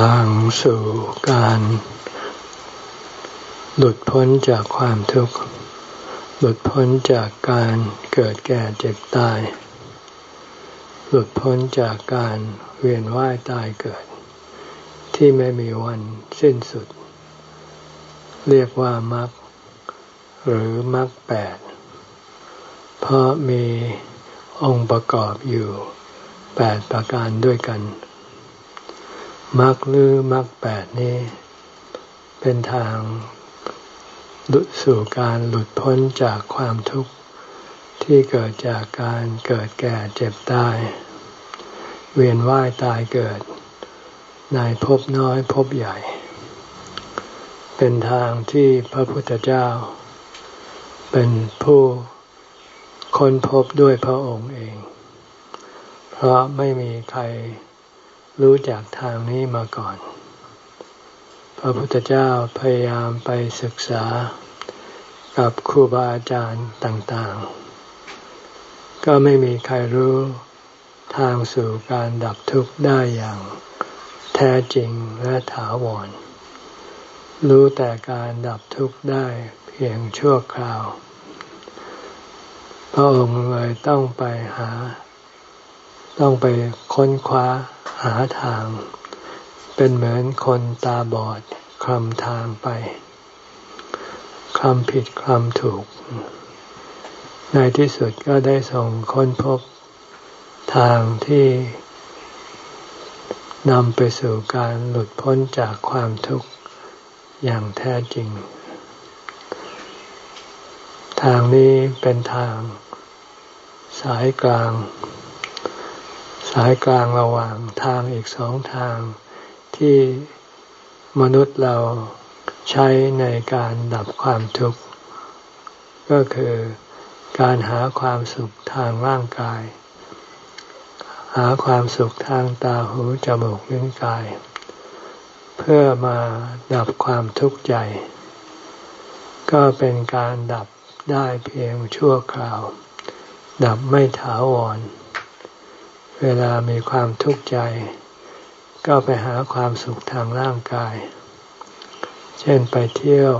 ทางสู่การหลุดพ้นจากความทุกข์ หลุดพ้นจากการเกิดแก่เจ็บตาย หลุดพ้นจากการเวียนว่ายตายเกิด ที่ไม่มีวันสิ้นสุด เรียกว่ามรรคหรือมรรคแปด เพราะมีองค์ประกอบอยู่แปดประการด้วยกัน มรรคหรือมรรคแปดนี้ เป็นทางดุสู่การหลุดพ้นจากความทุกข์ที่เกิดจากการเกิดแก่เจ็บตาย เวียนว่ายตายเกิด ในภพน้อยภพใหญ่ เป็นทางที่พระพุทธเจ้า เป็นผู้ค้นพบด้วยพระองค์เอง เพราะไม่มีใคร รู้จักทางนี้มาก่อน พระพุทธเจ้าพยายามไปศึกษากับครูบาอาจารย์ต่างๆ ก็ไม่มีใครรู้ทางสู่การดับทุกข์ได้อย่างแท้จริงและถาวร รู้แต่การดับทุกข์ได้เพียงชั่วคราว พระองค์เลยต้องไปหา ต้องไปค้นคว้าหาทาง เป็นเหมือนคนตาบอดคลำทางไปคลำผิดคลำถูก ในที่สุดก็ได้ส่งค้นพบทางที่นำไปสู่การหลุดพ้นจากความทุกข์อย่างแท้จริง ทางนี้เป็นทางสายกลาง สายกลางระหว่างทางอีกสองทางที่มนุษย์เราใช้ในการดับความทุกข์ ก็คือการหาความสุขทางร่างกาย หาความสุขทางตาหูจมูกลิ้นกาย เพื่อมาดับความทุกข์ใจ ก็เป็นการดับได้เพียงชั่วคราว ดับไม่ถาวร เวลามีความทุกข์ใจ ก็ไปหาความสุขทางร่างกาย เช่นไปเที่ยว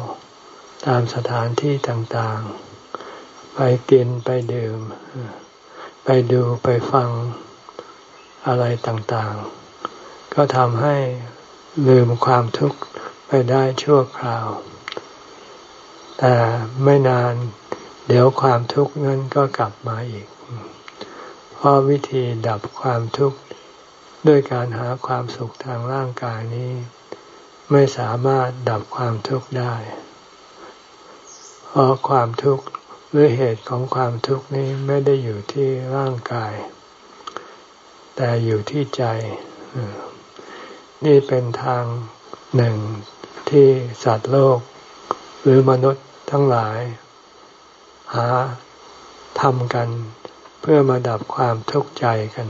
ตามสถานที่ต่างๆ ไปกินไปดื่ม ไปดูไปฟังอะไรต่างๆ ก็ทำให้ลืมความทุกข์ไปได้ชั่วคราว แต่ไม่นานเดี๋ยวความทุกข์นั้นก็กลับมาอีก พราะวิธีดับความทุกข์ด้วยการหาความสุขทางร่างกายนี้ ไม่สามารถดับความทุกข์ได้ เพราะความทุกข์หรือเหตุของความทุกข์นี้ไม่ได้อยู่ที่ร่างกาย แต่อยู่ที่ใจ นี่เป็นทางหนึ่งที่สัตว์โลก หรือมนุษย์ทั้งหลาย หาทำกัน เพื่อมาดับความทุกข์ใจกัน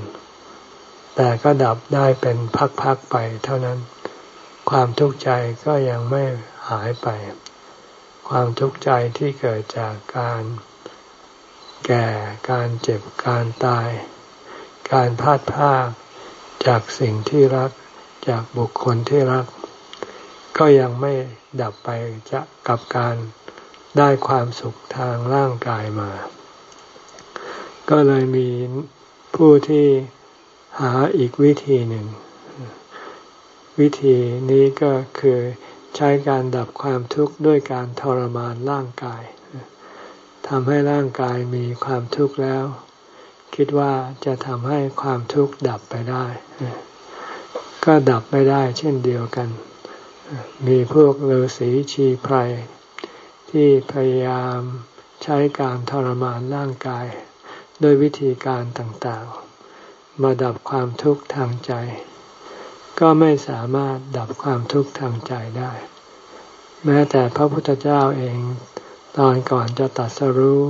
แต่ก็ดับได้เป็นพักๆไปเท่านั้น ความทุกข์ใจก็ยังไม่หายไป ความทุกข์ใจที่เกิดจากการแก่การเจ็บการตาย การพลาดพลาดจากสิ่งที่รักจากบุคคลที่รัก ก็ยังไม่ดับไปจะกับการได้ความสุขทางร่างกายมา ก็เลยมีผู้ที่หาอีกวิธีหนึ่ง วิธีนี้ก็คือใช้การดับความทุกข์ด้วยการทรมานร่างกายทำให้ร่างกายมีความทุกข์แล้ว คิดว่าจะทำให้ความทุกข์ดับไปได้ ก็ดับไม่ได้เช่นเดียวกัน มีพวกฤาษีชีไพรที่พยายามใช้การทรมานร่างกาย ด้วยวิธีการต่างๆ มาดับความทุกข์ทางใจ ก็ไม่สามารถดับความทุกข์ทางใจได้ แม้แต่พระพุทธเจ้าเองตอนก่อนจะตัดสรู้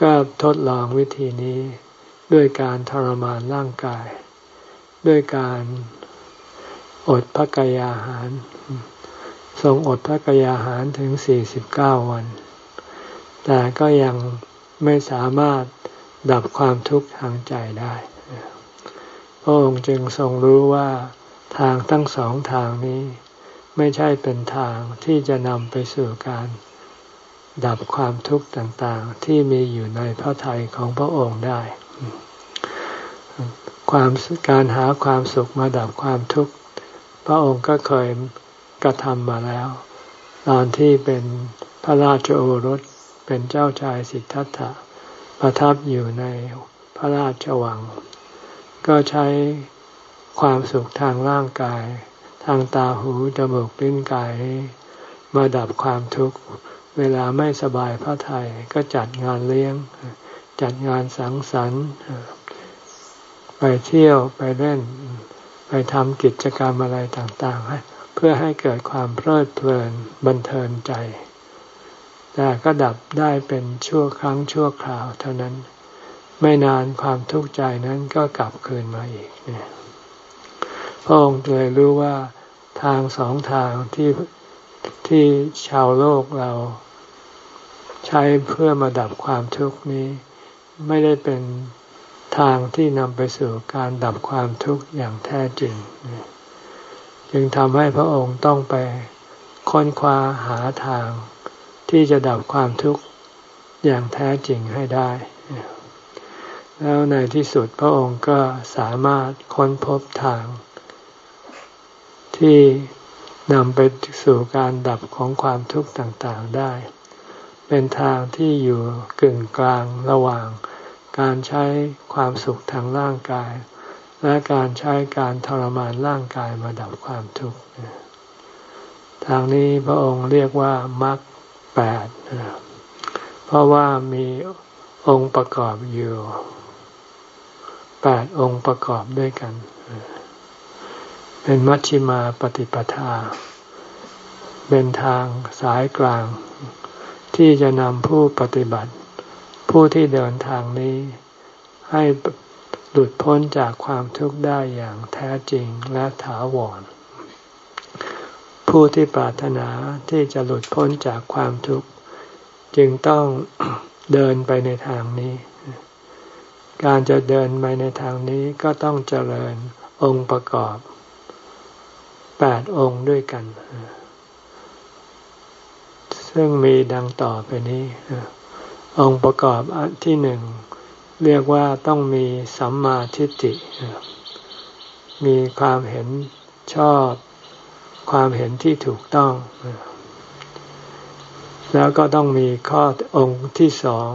ก็ทดลองวิธีนี้ด้วยการทรมานร่างกาย ด้วยการอดพระกายอาหาร ทรงอดพระกายอาหารถึงสี่สิบเก้าวัน แต่ก็ยังไม่สามารถ ดับความทุกข์ทางใจได้พระองค์จึงทรงรู้ว่าทางทั้งสองทางนี้ ไม่ใช่เป็นทางที่จะนำไปสู่การดับความทุกข์ต่างๆ ที่มีอยู่ในพระทัยของพระองค์ได้ ความการหาความสุขมาดับความทุกข์พระองค์ก็เคยกระทำมาแล้ว ตอนที่เป็นพระราชโอรสเป็นเจ้าชายสิทธัตถะ ประทับอยู่ในพระราชวัง ก็ใช้ความสุขทางร่างกาย ทางตาหูจมูกลิ้นกายมาดับความทุกข์ เวลาไม่สบายพระไทยก็จัดงานเลี้ยง จัดงานสังสรรค์ ไปเที่ยวไปเล่น ไปทำกิจกรรมอะไรต่างๆ เพื่อให้เกิดความเพลิดเพลินบันเทิงใจ แต่ก็ดับได้เป็นชั่วครั้งชั่วคราวเท่านั้น ไม่นานความทุกข์ใจนั้นก็กลับคืนมาอีกเนี่ยพระองค์เลยรู้ว่าทางสองทางที่ที่ชาวโลกเรา ใช้เพื่อมาดับความทุกข์นี้ ไม่ได้เป็นทางที่นำไปสู่การดับความทุกข์อย่างแท้จริง จึงทำให้พระองค์ต้องไปค้นคว้าหาทาง ที่จะดับความทุกข์อย่างแท้จริงให้ได้ แล้วในที่สุดพระองค์ก็สามารถค้นพบทาง ที่นำไปสู่การดับของความทุกข์ต่างๆได้ เป็นทางที่อยู่กึ่งกลางระหว่างการใช้ความสุขทางร่างกาย และการใช้การทรมานร่างกายมาดับความทุกข์ทางนี้พระองค์เรียกว่ามรรค แปดเพราะว่ามีองค์ประกอบอยู่แปดองค์ประกอบด้วยกัน เป็นมัชชิมาปฏิปทา เป็นทางสายกลาง ที่จะนำผู้ปฏิบัติ ผู้ที่เดินทางนี้ ให้หลุดพ้นจากความทุกข์ได้อย่างแท้จริงและถาวร ผู้ที่ปรารถนาที่จะหลุดพ้นจากความทุกข์ จึงต้องเดินไปในทางนี้ การจะเดินไปในทางนี้ก็ต้องเจริญองค์ประกอบแปดองค์ด้วยกัน ซึ่งมีดังต่อไปนี้ องค์ประกอบอันที่หนึ่งเรียกว่าต้องมีสัมมาทิฏฐิมีความเห็นชอบ ความเห็นที่ถูกต้อง แล้วก็ต้องมีข้อองค์ที่สอง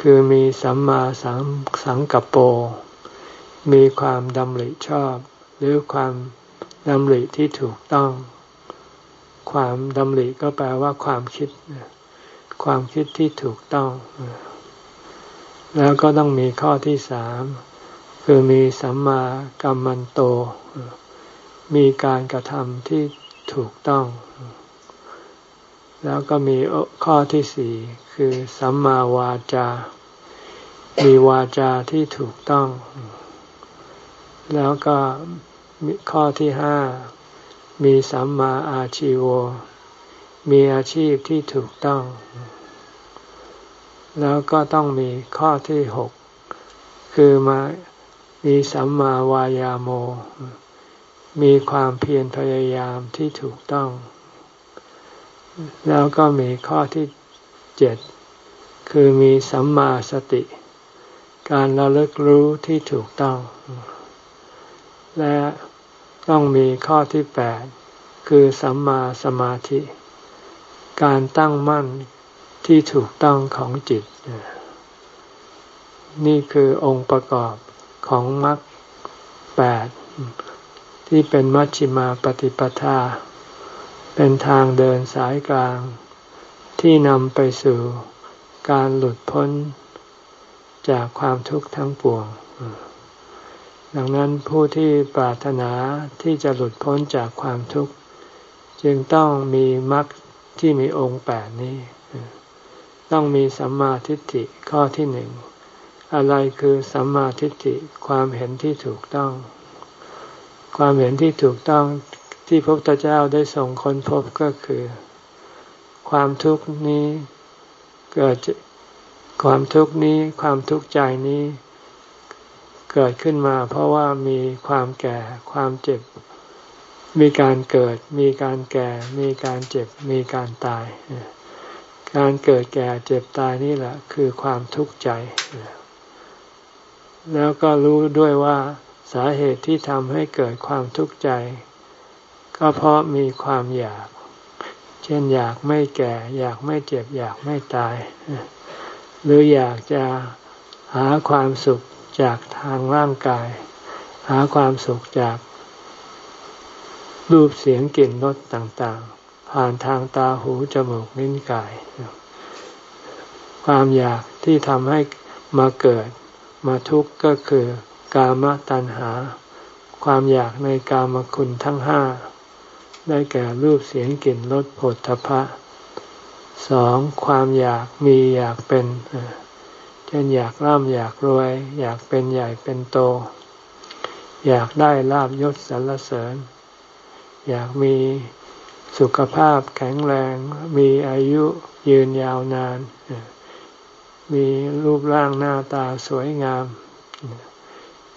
คือมีสัมมาสังสังกัปโปมีความดำริชอบ หรือความดำริที่ถูกต้อง ความดำริก็แปลว่าความคิด ความคิดที่ถูกต้อง แล้วก็ต้องมีข้อที่สาม คือมีสัมมากัมมันโต มีการกระทำที่ถูกต้อง แล้วก็มีข้อที่สี่คือสัมมาวาจา มีวาจาที่ถูกต้อง แล้วก็ข้อที่ห้ามีสัมมาอาชีวมีอาชีพที่ถูกต้อง แล้วก็ต้องมีข้อที่หกคือมามีสัมมาวายาโม มีความเพียรพยายามที่ถูกต้อง แล้วก็มีข้อที่เจ็ดคือมีสัมมาสติ การระลึกรู้ที่ถูกต้อง และต้องมีข้อที่แปดคือสัมมาสมาธิ การตั้งมั่นที่ถูกต้องของจิต นี่คือองค์ประกอบของมรรคแปด ที่เป็นมัชฌิมาปฏิปทา เป็นทางเดินสายกลาง ที่นำไปสู่การหลุดพ้นจากความทุกข์ทั้งปวง ดังนั้นผู้ที่ปรารถนาที่จะหลุดพ้นจากความทุกข์ จึงต้องมีมรรคที่มีองค์แปดนี้ ต้องมีสัมมาทิฏฐิข้อที่หนึ่ง อะไรคือสัมมาทิฏฐิความเห็นที่ถูกต้อง ความเห็นที่ถูกต้องที่พระพุทธเจ้าได้ส่งค้นพบก็คือ ความทุกข์นี้เกิดความทุกข์นี้ความทุกข์ใจนี้ เกิดขึ้นมา เพราะว่ามีความแก่ความเจ็บ มีการเกิด มีการแก่ มีการเจ็บ มีการตาย การเกิดแก่เจ็บตายนี่แหละ คือความทุกข์ใจ แล้วก็รู้ด้วยว่า สาเหตุที่ทำให้เกิดความทุกข์ใจ ก็เพราะมีความอยาก เช่นอยากไม่แก่ อยากไม่เจ็บ อยากไม่ตาย หรืออยากจะหาความสุขจากทางร่างกาย หาความสุขจากรูปเสียงกลิ่นรสต่างๆ ผ่านทางตาหูจมูกลิ้นกาย ความอยากที่ทำให้มาเกิดมาทุกข์ก็คือ กามตัณหา ความอยากในกามคุณทั้งห้า ได้แก่รูปเสียงกลิ่นรสผลทพะสองความอยากมีอยากเป็นเช่นอยากร่ำอยากรวย อยากเป็นใหญ่เป็นโต อยากได้ลาบยศสรรเสริญ อยากมีสุขภาพแข็งแรง มีอายุยืนยาวนาน มีรูปร่างหน้าตาสวยงาม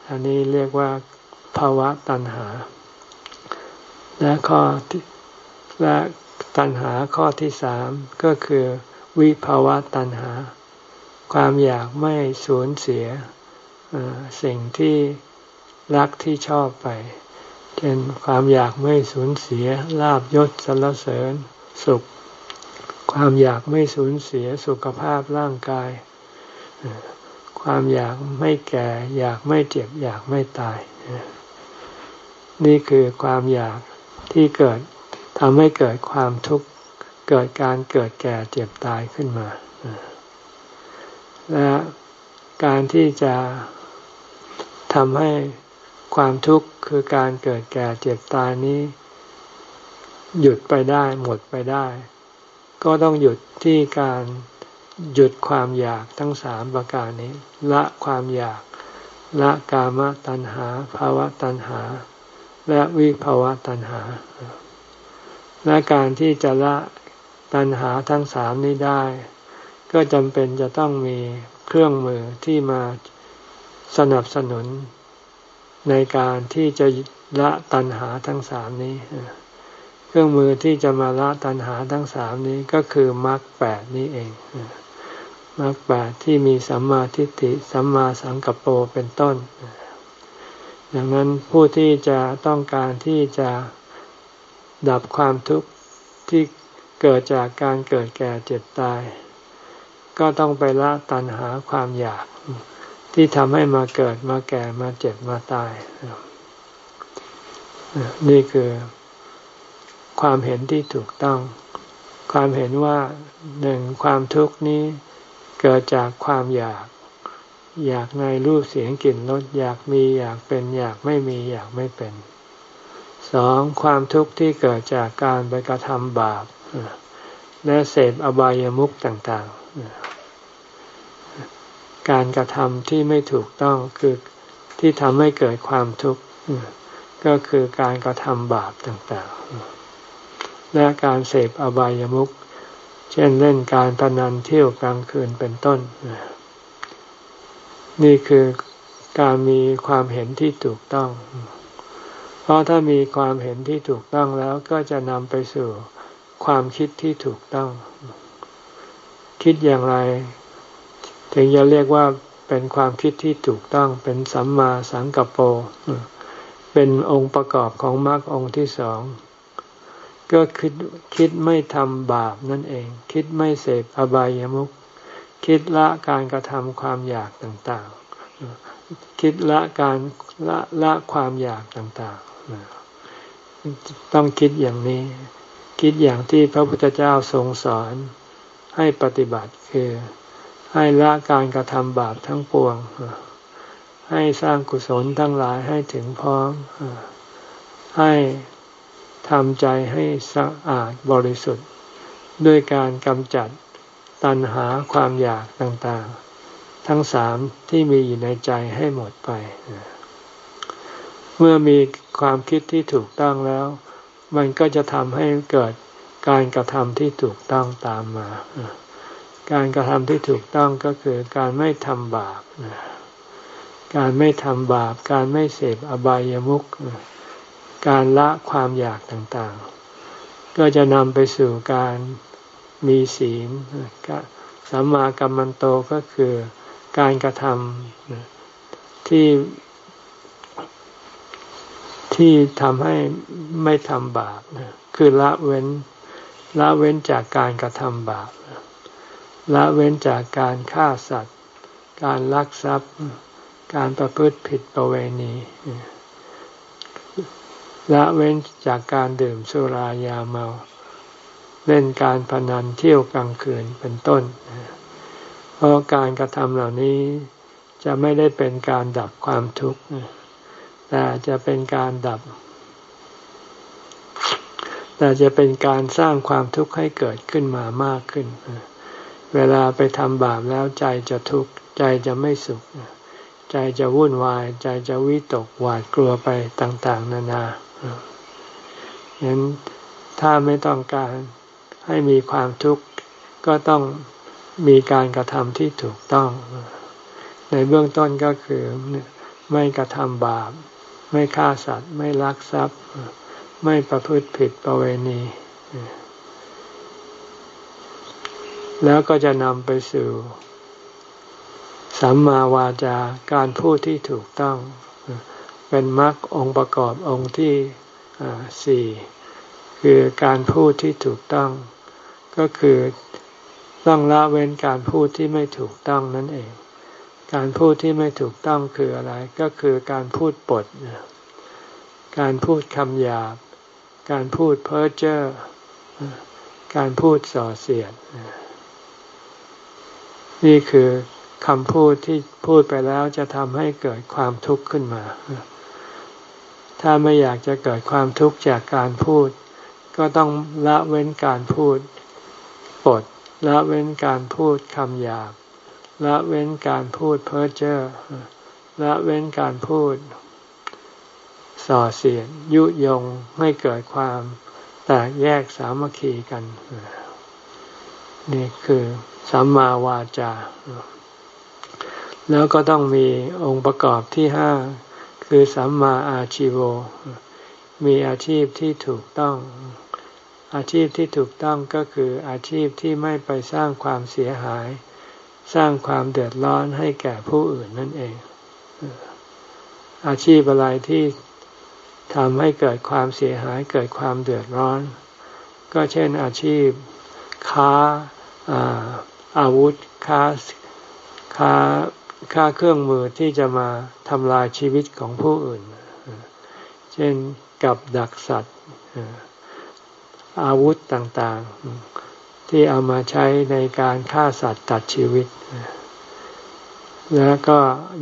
อันนี้เรียกว่าภาวะตัณหา และข้อและตัณหาข้อที่สามก็คือ วิภาวะตัณหา ความอยากไม่สูญเสียสิ่งที่รักที่ชอบไปเช่นความอยากไม่สูญเสียลาบยศสรรเสริญสุข ความอยากไม่สูญเสียสุขภาพร่างกาย ความอยากไม่แก่ อยากไม่เจ็บ อยากไม่ตาย นี่คือความอยากที่เกิดทำให้เกิดความทุกข์เกิดการเกิดแก่เจ็บตายขึ้นมาและการที่จะทำให้ความทุกข์คือการเกิดแก่เจ็บตายนี้ หยุดไปได้หมดไปได้ ก็ต้องหยุดที่การ หยุดความอยากทั้งสามประการนี้ ละความอยาก ละกามตัณหาภาวะตัณหา และวิภาวะตัณหา และการที่จะละตัณหาทั้งสามนี้ได้ ก็จำเป็นจะต้องมีเครื่องมือที่มาสนับสนุน ในการที่จะละตัณหาทั้งสามนี้ เครื่องมือที่จะมาละตัณหาทั้งสามนี้ก็คือมรรคแปดนี้เอง มรรคแปดที่มีสัมมาทิฏฐิสัมมาสังกัปโปเป็นต้น ดังนั้นผู้ที่จะต้องการที่จะดับความทุกข์ที่เกิดจากการเกิดแก่เจ็บตาย ก็ต้องไปละตัณหาความอยาก ที่ทำให้มาเกิดมาแก่มาเจ็บมาตาย นี่คือความเห็นที่ถูกต้อง ความเห็นว่าหนึ่งความทุกข์นี้ เกิดจากความอยาก อยากในรูปเสียงกลิ่นรสอยากมีอยากเป็น อยากไม่มีอยากไม่เป็นสองความทุกข์ที่เกิดจากการไปกระทำบาปและเสพอบายามุขต่างๆ การกระทำที่ไม่ถูกต้องคือที่ทำให้เกิดความทุกข์ก็คือการกระทำบาปต่างๆ และการเสพอบายามุข เช่นเล่นการพนันเที่ยวกลางคืนเป็นต้น นี่คือการมีความเห็นที่ถูกต้อง เพราะถ้ามีความเห็นที่ถูกต้องแล้วก็จะนำไปสู่ความคิดที่ถูกต้อง คิดอย่างไร ถึงจะเรียกว่าเป็นความคิดที่ถูกต้อง เป็นสัมมาสังกัปโปเป็นองค์ประกอบของมรรคองค์ที่สอง ก็คิดคิดไม่ทำบาปนั่นเอง คิดไม่เสพอบายามุขคิดละการกระทำความอยากต่างๆ คิดละการละละความอยากต่างๆ ต้องคิดอย่างนี้ คิดอย่างที่พระพุทธเจ้าทรงสอนให้ปฏิบัติคือให้ละการกระทำบาปทั้งปวง ให้สร้างกุศลทั้งหลายให้ถึงพร้อมให้ ทำใจให้สะอาดบริสุทธิ์ ด้วยการกำจัดตัณหาความอยากต่างๆ ทั้งสามที่มีอยู่ในใจให้หมดไป เมื่อมีความคิดที่ถูกต้องแล้ว มันก็จะทำให้เกิดการกระทำที่ถูกต้องตามมา การกระทำที่ถูกต้องก็คือการไม่ทำบาป การไม่ทำบาป การไม่เสพอบายามุข การละความอยากต่างๆ ก็จะนำไปสู่การมีศีลสัมมากัมมันโตก็คือการกระทำที่ที่ทำให้ไม่ทำบาปคือละเว้นละเว้นจากการกระทำบาปละเว้นจากการฆ่าสัตว์ การลักทรัพย์ การประพฤติผิดประเวณี ละเว้นจากการดื่มสุรายาเมา เล่นการพนันเที่ยวกลางคืนเป็นต้น เพราะการกระทำเหล่านี้จะไม่ได้เป็นการดับความทุกข์แต่จะเป็นการดับ แต่จะเป็นการสร้างความทุกข์ให้เกิดขึ้นมามากขึ้น เวลาไปทำบาปแล้วใจจะทุกข์ใจจะไม่สุข ใจจะวุ่นวาย ใจจะวิตกหวาดกลัวไปต่าง ๆ นานาฉะนั้นถ้าไม่ต้องการให้มีความทุกข์ก็ต้องมีการกระทำที่ถูกต้อง ในเบื้องต้นก็คือไม่กระทำบาป ไม่ฆ่าสัตว์ ไม่ลักทรัพย์ ไม่ประพฤติผิดประเวณี แล้วก็จะนำไปสู่สัมมาวาจาการพูดที่ถูกต้อง เป็นมรรคองค์ประกอบองค์ที่สี่คือการพูดที่ถูกต้อง ก็คือต้องละเว้นการพูดที่ไม่ถูกต้องนั่นเอง การพูดที่ไม่ถูกต้องคืออะไร ก็คือการพูดปด การพูดคำหยาบ การพูดเพ้อเจ้อ การพูดส่อเสียด นี่คือคำพูดที่พูดไปแล้วจะทำให้เกิดความทุกข์ขึ้นมา ถ้าไม่อยากจะเกิดความทุกข์จากการพูด ก็ต้องละเว้นการพูดปดละเว้นการพูดคำหยาบละเว้นการพูดเพ้อเจ้อละเว้นการพูด ส่อเสียดยุยงให้เกิดความแตกแยกสามัคคีกัน นี่คือสัมมาวาจา แล้วก็ต้องมีองค์ประกอบที่ห้า คือสัมมาอาชีโว มีอาชีพที่ถูกต้อง อาชีพที่ถูกต้องก็คืออาชีพที่ไม่ไปสร้างความเสียหาย สร้างความเดือดร้อนให้แก่ผู้อื่นนั่นเอง อาชีพอะไรที่ทำให้เกิดความเสียหายเกิดความเดือดร้อน ก็เช่นอาชีพ ค้าอาอาวุธ ค้าค้า ค่าเครื่องมือที่จะมาทำลายชีวิตของผู้อื่น เช่นกับดักสัตว์ อาวุธต่างๆ ที่เอามาใช้ในการฆ่าสัตว์ตัดชีวิต แล้วก็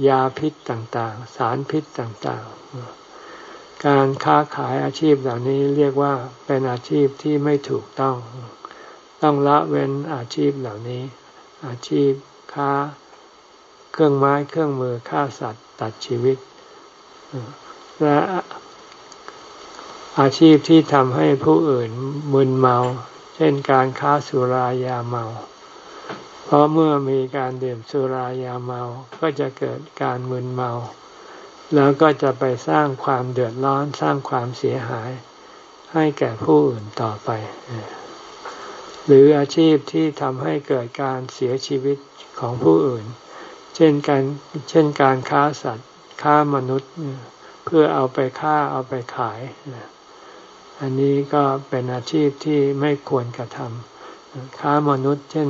ยาพิษต่างๆ สารพิษต่างๆ การค้าขายอาชีพเหล่านี้เรียกว่าเป็นอาชีพที่ไม่ถูกต้อง ต้องละเว้นอาชีพเหล่านี้ อาชีพค้า เครื่องไม้เครื่องมือฆ่าสัตว์ตัดชีวิต และอาชีพที่ทำให้ผู้อื่นมึนเมา เช่นการค้าสุรายาเมา เพราะเมื่อมีการดื่มสุรายาเมา ก็จะเกิดการมึนเมา แล้วก็จะไปสร้างความเดือดร้อนสร้างความเสียหาย ให้แก่ผู้อื่นต่อไป หรืออาชีพที่ทำให้เกิดการเสียชีวิตของผู้อื่น เช่นการเช่นการค้าสัตว์ค้ามนุษย์ เพื่อเอาไปฆ่าเอาไปขาย อันนี้ก็เป็นอาชีพที่ไม่ควรกระทำค้ามนุษย์ เช่น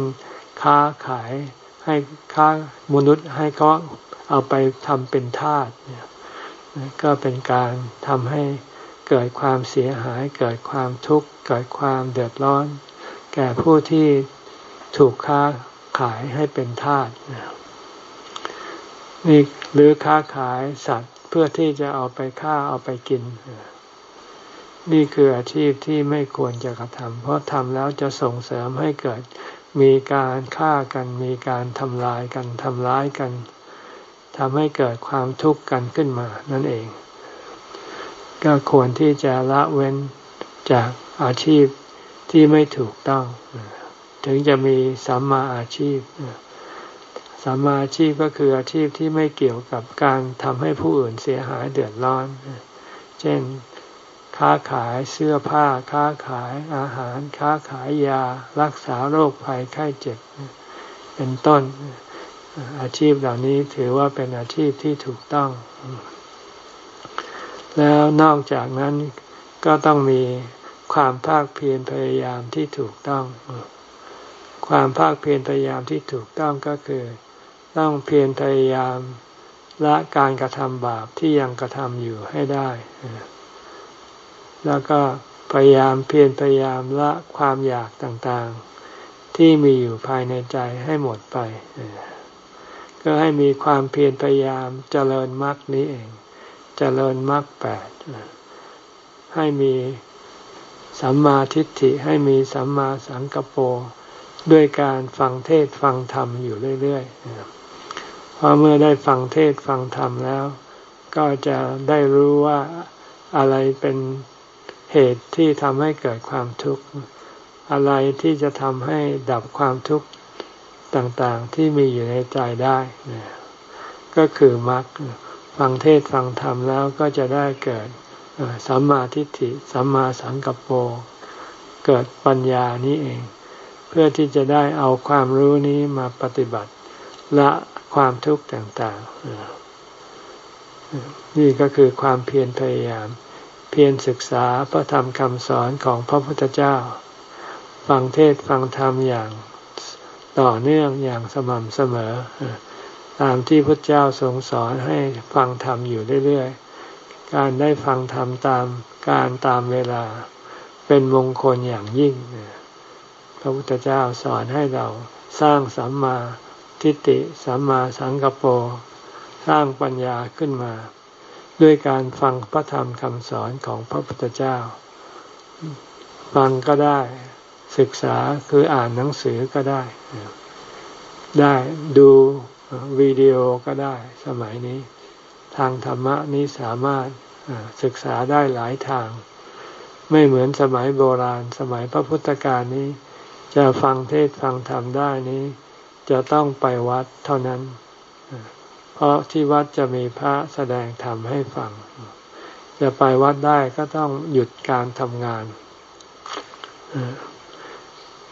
ค้าขายให้ค้ามนุษย์ให้เขาเอาไปทำเป็นทาสเนี่ยก็เป็นการทำให้เกิดความเสียหาย เกิดความทุกข์ เกิดความเดือดร้อน แก่ผู้ที่ถูกค้าขายให้เป็นทาสนี่ หรือค้าขายสัตว์เพื่อที่จะเอาไปฆ่าเอาไปกิน นี่คืออาชีพที่ไม่ควรจะกระทำเพราะทำแล้วจะส่งเสริมให้เกิดมีการฆ่ากันมีการทำลายกันทำร้ายกันทำให้เกิดความทุกข์กันขึ้นมานั่นเอง ก็ควรที่จะละเว้นจากอาชีพที่ไม่ถูกต้อง ถึงจะมีสัมมาอาชีพ สัมมาอาชีพก็คืออาชีพที่ไม่เกี่ยวกับการทำให้ผู้อื่นเสียหายเดือดร้อน เช่น ค้าขายเสื้อผ้า ค้าขายอาหาร ค้าขายยา รักษาโรคภัยไข้เจ็บ เป็นต้น อาชีพเหล่านี้ถือว่าเป็นอาชีพที่ถูกต้อง แล้วนอกจากนั้นก็ต้องมีความภาคเพียรพยายามที่ถูกต้องความภาคเพียรพยายามที่ถูกต้องก็คือ ต้องเพียรพยายามละการกระทำบาปที่ยังกระทำอยู่ให้ได้ แล้วก็พยายามเพียรพยายามละความอยากต่างๆ ที่มีอยู่ภายในใจให้หมดไป ก็ให้มีความเพียรพยายามเจริญมรรคนี้เอง เจริญมรรคแปด ให้มีสัมมาทิฏฐิให้มีสัมมาสังกปรด้วยการฟังเทศฟังธรรมอยู่เรื่อย ๆ พอเมื่อได้ฟังเทศฟังธรรมแล้ว ก็จะได้รู้ว่าอะไรเป็นเหตุที่ทำให้เกิดความทุกข์ อะไรที่จะทำให้ดับความทุกข์ต่างๆที่มีอยู่ในใจได้ก็คือมรรคฟังเทศฟังธรรมแล้วก็จะได้เกิดสัมมาทิฏฐิสัมมาสังกัปโปเกิดปัญญานี้เอง เพื่อที่จะได้เอาความรู้นี้มาปฏิบัติ ละ ความทุกข์ต่างๆ นี่ก็คือความเพียรพยายาม เพียรศึกษาพระธรรมคำสอนของพระพุทธเจ้า ฟังเทศฟังธรรมอย่างต่อเนื่องอย่างสม่ำเสมอ ตามที่พระเจ้าทรงสอนให้ฟังธรรมอยู่เรื่อยๆ การได้ฟังธรรมตามการตามเวลาเป็นมงคลอย่างยิ่ง พระพุทธเจ้าสอนให้เราสร้างสัมมา ทิฏฐิสัมมาสังกปรสร้างปัญญาขึ้นมา ด้วยการฟังพระธรรมคำสอนของพระพุทธเจ้า ฟังก็ได้ศึกษาคืออ่านหนังสือก็ได้ ได้ดูวิดีโอก็ได้สมัยนี้ ทางธรรมะนี้สามารถศึกษาได้หลายทาง ไม่เหมือนสมัยโบราณ สมัยพระพุทธกาลนี้ จะฟังเทศฟังธรรมได้นี้ จะต้องไปวัดเท่านั้น เพราะที่วัดจะมีพระแสดงธรรมให้ฟัง จะไปวัดได้ก็ต้องหยุดการทำงาน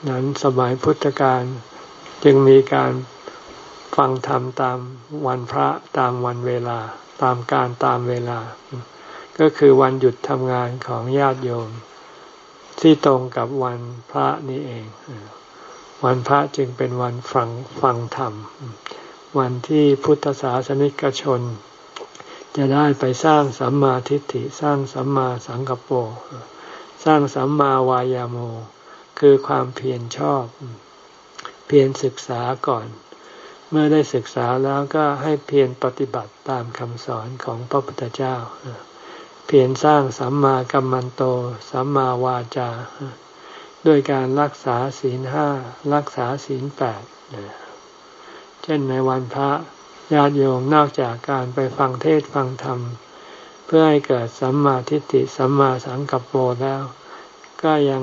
นั้นสมัยพุทธกาลจึงมีการฟังธรรมตามวันพระตามวันเวลาตามการตามเวลา ก็คือวันหยุดทำงานของญาติโยม ที่ตรงกับวันพระนี้เอง วันพระจึงเป็นวันฟังฟังธรรม วันที่พุทธศาสนิกชน จะได้ไปสร้างสัมมาทิฏฐิสร้างสัมมาสังกปรสร้างสัมมาวายาโม คือความเพียรชอบ เพียรศึกษาก่อน เมื่อได้ศึกษาแล้วก็ให้เพียรปฏิบัติตามคำสอนของพระพุทธเจ้า เพียรสร้างสัมมากัมมันโต สัมมาวาจา ด้วยการรักษาศีลห้ารักษาศีลแปดเช่นในวันพระญาติโยมนอกจากการไปฟังเทศฟังธรรม เพื่อให้เกิดสัมมาทิฏฐิสัมมาสังกัปโปแล้ว ก็ยัง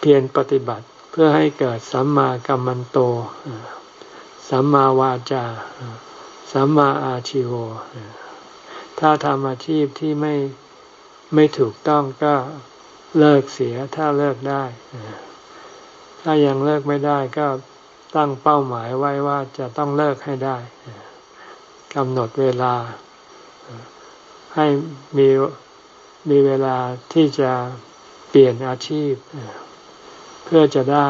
เพียรปฏิบัติเพื่อให้เกิดสัมมากัมมันโต สัมมาวาจา สัมมาอาชิโวถ้าทำอาชีพที่ไม่ไม่ถูกต้องก็ เลิกเสียถ้าเลิกได้ ถ้ายังเลิกไม่ได้ก็ตั้งเป้าหมายไว้ว่าจะต้องเลิกให้ได้กำหนดเวลา ให้มีมีเวลาที่จะเปลี่ยนอาชีพ เพื่อจะได้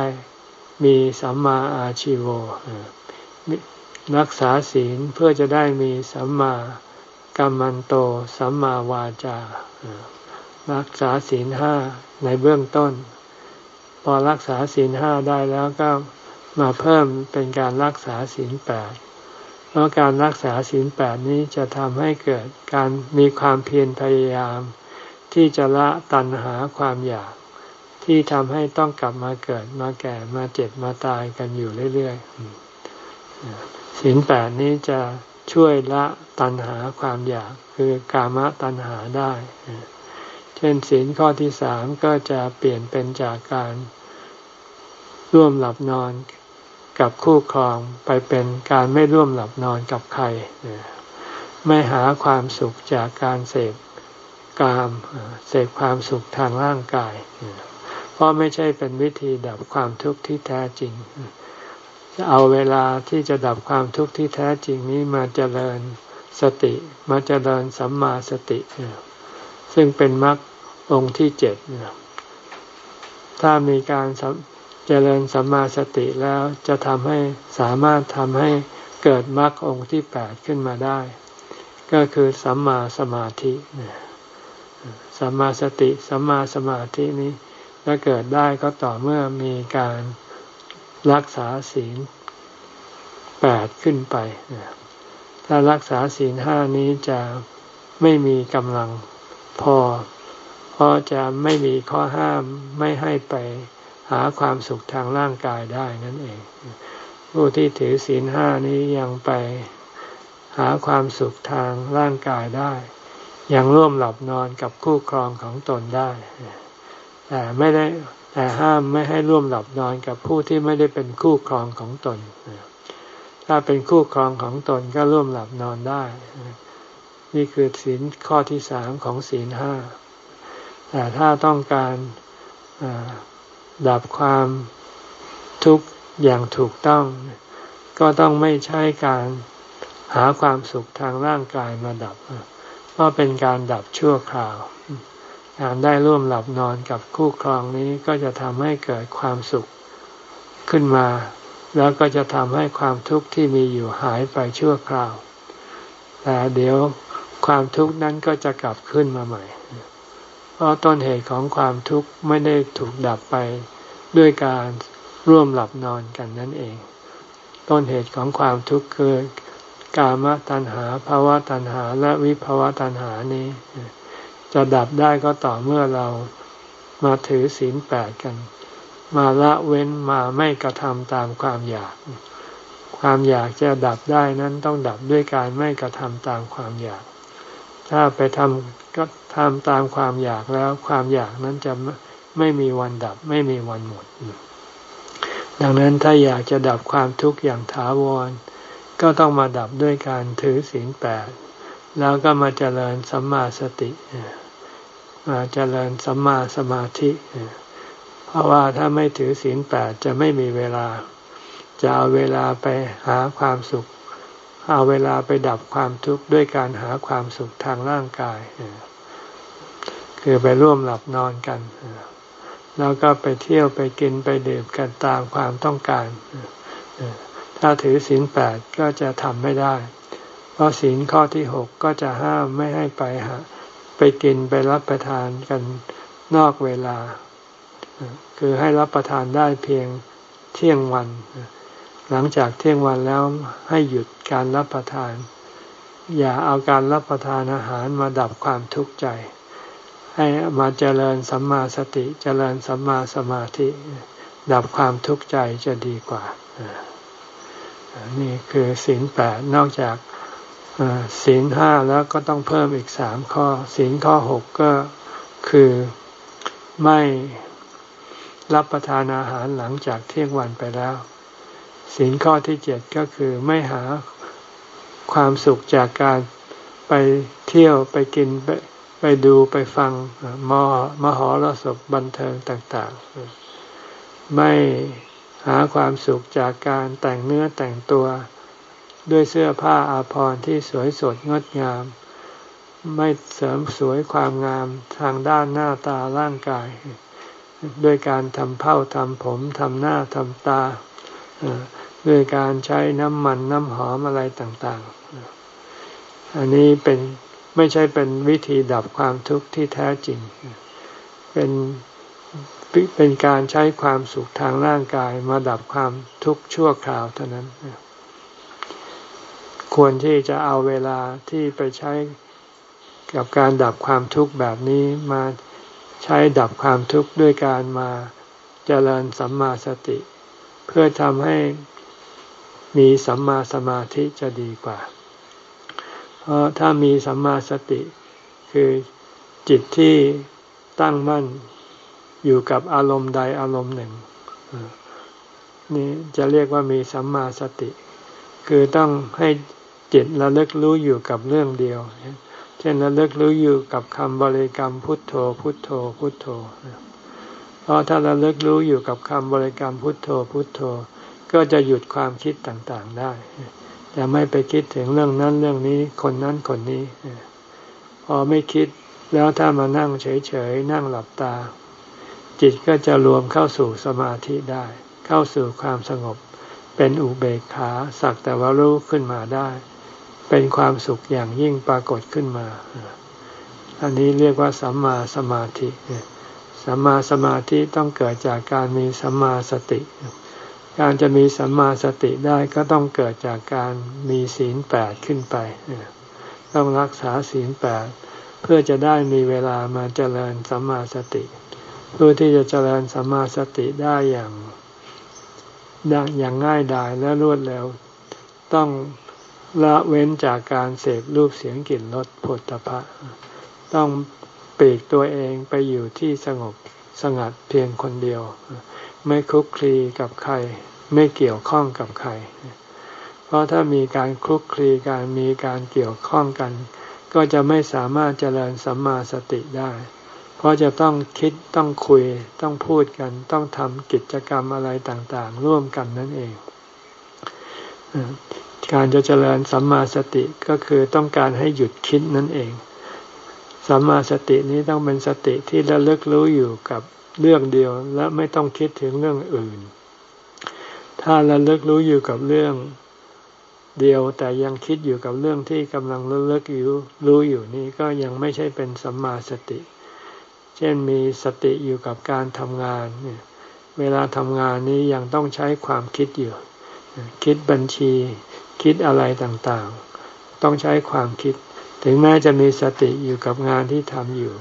มีสัมมาอาชิโวรักษาศีลเพื่อจะได้มีสัมมากัมมันโต สัมมาวาจา รักษาศีลห้าในเบื้องต้น พอรักษาศีลห้าได้แล้วก็มาเพิ่มเป็นการรักษาศีลแปดเพราะการรักษาศีลแปดนี้จะทำให้เกิดการมีความเพียรพยายาม ที่จะละตัณหาความอยาก ที่ทำให้ต้องกลับมาเกิดมาแก่มาเจ็บมาตายกันอยู่เรื่อยๆศีลแปดนี้จะช่วยละตัณหาความอยากคือกามตัณหาได้ ช่นศีลข้อที่สามก็จะเปลี่ยนเป็นจากการร่วมหลับนอนกับคู่ครองไปเป็นการไม่ร่วมหลับนอนกับใคร ไม่หาความสุขจากการเสพกามเสพความสุขทางร่างกาย เพราะไม่ใช่เป็นวิธีดับความทุกข์ที่แท้จริง จะเอาเวลาที่จะดับความทุกข์ที่แท้จริงนี้มาเจริญสติมาเจริญสัมมาสติ ซึ่งเป็นมรรค องค์ที่เจ็ดถ้ามีการเจริญสัมมาสติแล้วจะทำให้สามารถทำให้เกิดมรรคองค์ที่แปดขึ้นมาได้ ก็คือสัมมาสมาธิสัมมาสติสัมมาสมาธินี้จะเกิดได้ก็ต่อเมื่อมีการรักษาศีลแปดขึ้นไป ถ้ารักษาศีลห้านี้จะไม่มีกำลังพอ เพราะจะไม่มีข้อห้ามไม่ให้ไปหาความสุขทางร่างกายได้นั่นเอง ผู้ที่ถือศีลห้านี้ยังไปหาความสุขทางร่างกายได้ ยังร่วมหลับนอนกับคู่ครองของตนได้ แต่ไม่ได้แต่ห้ามไม่ให้ร่วมหลับนอนกับผู้ที่ไม่ได้เป็นคู่ครองของตน ถ้าเป็นคู่ครองของตนก็ร่วมหลับนอนได้ นี่คือศีลข้อที่สามของศีลห้า แต่ถ้าต้องการดับความทุกข์อย่างถูกต้อง ก็ต้องไม่ใช่การหาความสุขทางร่างกายมาดับ เพราะเป็นการดับชั่วคราว การได้ร่วมหลับนอนกับคู่ครองนี้ก็จะทำให้เกิดความสุขขึ้นมา แล้วก็จะทำให้ความทุกข์ที่มีอยู่หายไปชั่วคราว แต่เดี๋ยวความทุกข์นั้นก็จะกลับขึ้นมาใหม่ ราะต้นเหตุของความทุกข์ไม่ได้ถูกดับไปด้วยการร่วมหลับนอนกันนั่นเอง ต้นเหตุของความทุกข์คือกามตัณหาภาวะตัณหาและวิภาวะตัณหานี้ จะดับได้ก็ต่อเมื่อเรามาถือศีลแปดกัน มาละเว้นมาไม่กระทำตามความอยาก ความอยากจะดับได้นั้นต้องดับด้วยการไม่กระทำตามความอยาก ถ้าไปทำ ทำตามความอยากแล้ว ความอยากนั้นจะไม่มีวันดับ ไม่มีวันหมด ดังนั้นถ้าอยากจะดับความทุกข์อย่างถาวร ก็ต้องมาดับด้วยการถือศีลแปดแล้วก็มาเจริญสัมมาสติมาเจริญสัมมาสมาธิเพราะว่าถ้าไม่ถือศีลแปดจะไม่มีเวลา จะเอาเวลาไปหาความสุข เอาเวลาไปดับความทุกข์ด้วยการหาความสุขทางร่างกาย คือไปร่วมหลับนอนกัน แล้วก็ไปเที่ยวไปกินไปดื่มกันตามความต้องการ ถ้าถือศีลแปดก็จะทำไม่ได้ เพราะศีลข้อที่หกก็จะห้ามไม่ให้ไปหาไปกินไปรับประทานกันนอกเวลา คือให้รับประทานได้เพียงเที่ยงวัน หลังจากเที่ยงวันแล้วให้หยุดการรับประทาน อย่าเอาการรับประทานอาหารมาดับความทุกข์ใจ ให้มาเจริญสัมมาสติ เจริญสัมมาสมาธิ ดับความทุกข์ใจจะดีกว่า นี่คือศีลแปดนอกจากศีลห้าแล้วก็ต้องเพิ่มอีกสามข้อศีลข้อหกก็คือไม่รับประทานอาหารหลังจากเที่ยงวันไปแล้วศีลข้อที่เจ็ดก็คือไม่หาความสุขจากการไปเที่ยวไปกินไป ไปดูไปฟังมอมหรสพบันเทิงต่าง ๆ ไม่หาความสุขจากการแต่งเนื้อแต่งตัวด้วยเสื้อผ้าอาภรณ์ที่สวยสดงดงาม ไม่เสริมสวยความงามทางด้านหน้าตาร่างกาย ด้วยการทำเผ้าทำผมทำหน้าทำตา ด้วยการใช้น้ำมันน้ำหอมอะไรต่าง ๆ อันนี้เป็น ไม่ใช่เป็นวิธีดับความทุกข์ที่แท้จริง เป็นเป็นการใช้ความสุขทางร่างกายมาดับความทุกข์ชั่วคราวเท่านั้น ควรที่จะเอาเวลาที่ไปใช้กับการดับความทุกข์แบบนี้มาใช้ดับความทุกข์ด้วยการมาเจริญสัมมาสติ เพื่อทำให้มีสัมมาสมาธิจะดีกว่า เพราะถ้ามีสัมมาสติ คือจิตที่ตั้งมั่นอยู่กับอารมณ์ใดอารมณ์หนึ่ง นี่จะเรียกว่ามีสัมมาสติ คือต้องให้จิตระลึกรู้อยู่กับเรื่องเดียว เช่นระลึกรู้อยู่กับคำบริกรรมพุทโธ พุทโธ พุทโธ เพราะถ้าระลึกรู้อยู่กับคำบริกรรมพุทโธ พุทโธ ก็จะหยุดความคิดต่างๆได้ จะไม่ไปคิดถึงเรื่องนั้นเรื่องนี้คนนั้นคนนี้พอไม่คิดแล้วถ้ามานั่งเฉยๆนั่งหลับตา จิตก็จะรวมเข้าสู่สมาธิได้ เข้าสู่ความสงบ เป็นอุเบกขาสักแต่ว่ารู้ขึ้นมาได้ เป็นความสุขอย่างยิ่งปรากฏขึ้นมา อันนี้เรียกว่าสัมมาสมาธิสัมมาสมาธิต้องเกิดจากการมีสัมมาสติ การจะมีสัมมาสติได้ก็ต้องเกิดจากการมีศีลแปดขึ้นไป ต้องรักษาศีลแปดเพื่อจะได้มีเวลามาเจริญสัมมาสติเพื่อที่จะเจริญสัมมาสติได้อย่างอย่างง่ายดายและรวดเร็ว ต้องละเว้นจากการเสพรูปเสียงกลิ่นรสผลตภะต้องปีกตัวเองไปอยู่ที่สงบสงัดเพียงคนเดียว ไม่คลุกคลีกับใคร ไม่เกี่ยวข้องกับใคร เพราะถ้ามีการคลุกคลีการมีการเกี่ยวข้องกัน ก็จะไม่สามารถเจริญสัมมาสติได้ เพราะจะต้องคิดต้องคุยต้องพูดกัน ต้องทำกิจกรรมอะไรต่างๆ ร่วมกันนั่นเองการจะเจริญสัมมาสติก็คือต้องการให้หยุดคิดนั่นเอง สัมมาสตินี้ต้องเป็นสติที่ระลึกรู้อยู่กับ เรื่องเดียวและไม่ต้องคิดถึงเรื่องอื่น ถ้าระลึกรู้อยู่กับเรื่องเดียวแต่ยังคิดอยู่กับเรื่องที่กำลังเลิกอยู่รู้อยู่นี่ก็ยังไม่ใช่เป็นสัมมาสติ เช่นมีสติอยู่กับการทำงานเนี่ยเวลาทำงานนี้ยังต้องใช้ความคิดอยู่ คิดบัญชี คิดอะไรต่างๆ ต้องใช้ความคิด ถึงแม้จะมีสติอยู่กับงานที่ทำอยู่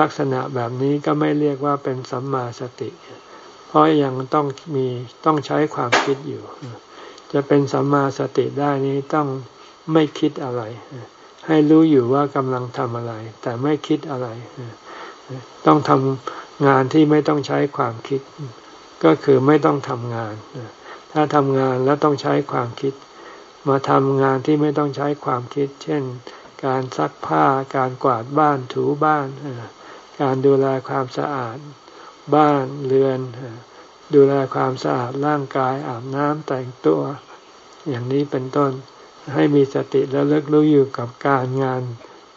ลักษณะแบบนี้ก็ไม่เรียกว่าเป็นสัมมาสติ เพราะยังต้องมีต้องใช้ความคิดอยู่ จะเป็นสัมมาสติได้นี้ต้องไม่คิดอะไร ให้รู้อยู่ว่ากำลังทำอะไร แต่ไม่คิดอะไร ต้องทำงานที่ไม่ต้องใช้ความคิด ก็คือไม่ต้องทำงาน ถ้าทำงานแล้วต้องใช้ความคิด มาทำงานที่ไม่ต้องใช้ความคิด เช่น การซักผ้า การกวาดบ้านถูบ้าน การดูแลความสะอาดบ้านเรือน ดูแลความสะอาดร่างกายอาบน้ำแต่งตัว อย่างนี้เป็นต้นให้มีสติและเลิกรู้อยู่กับการงาน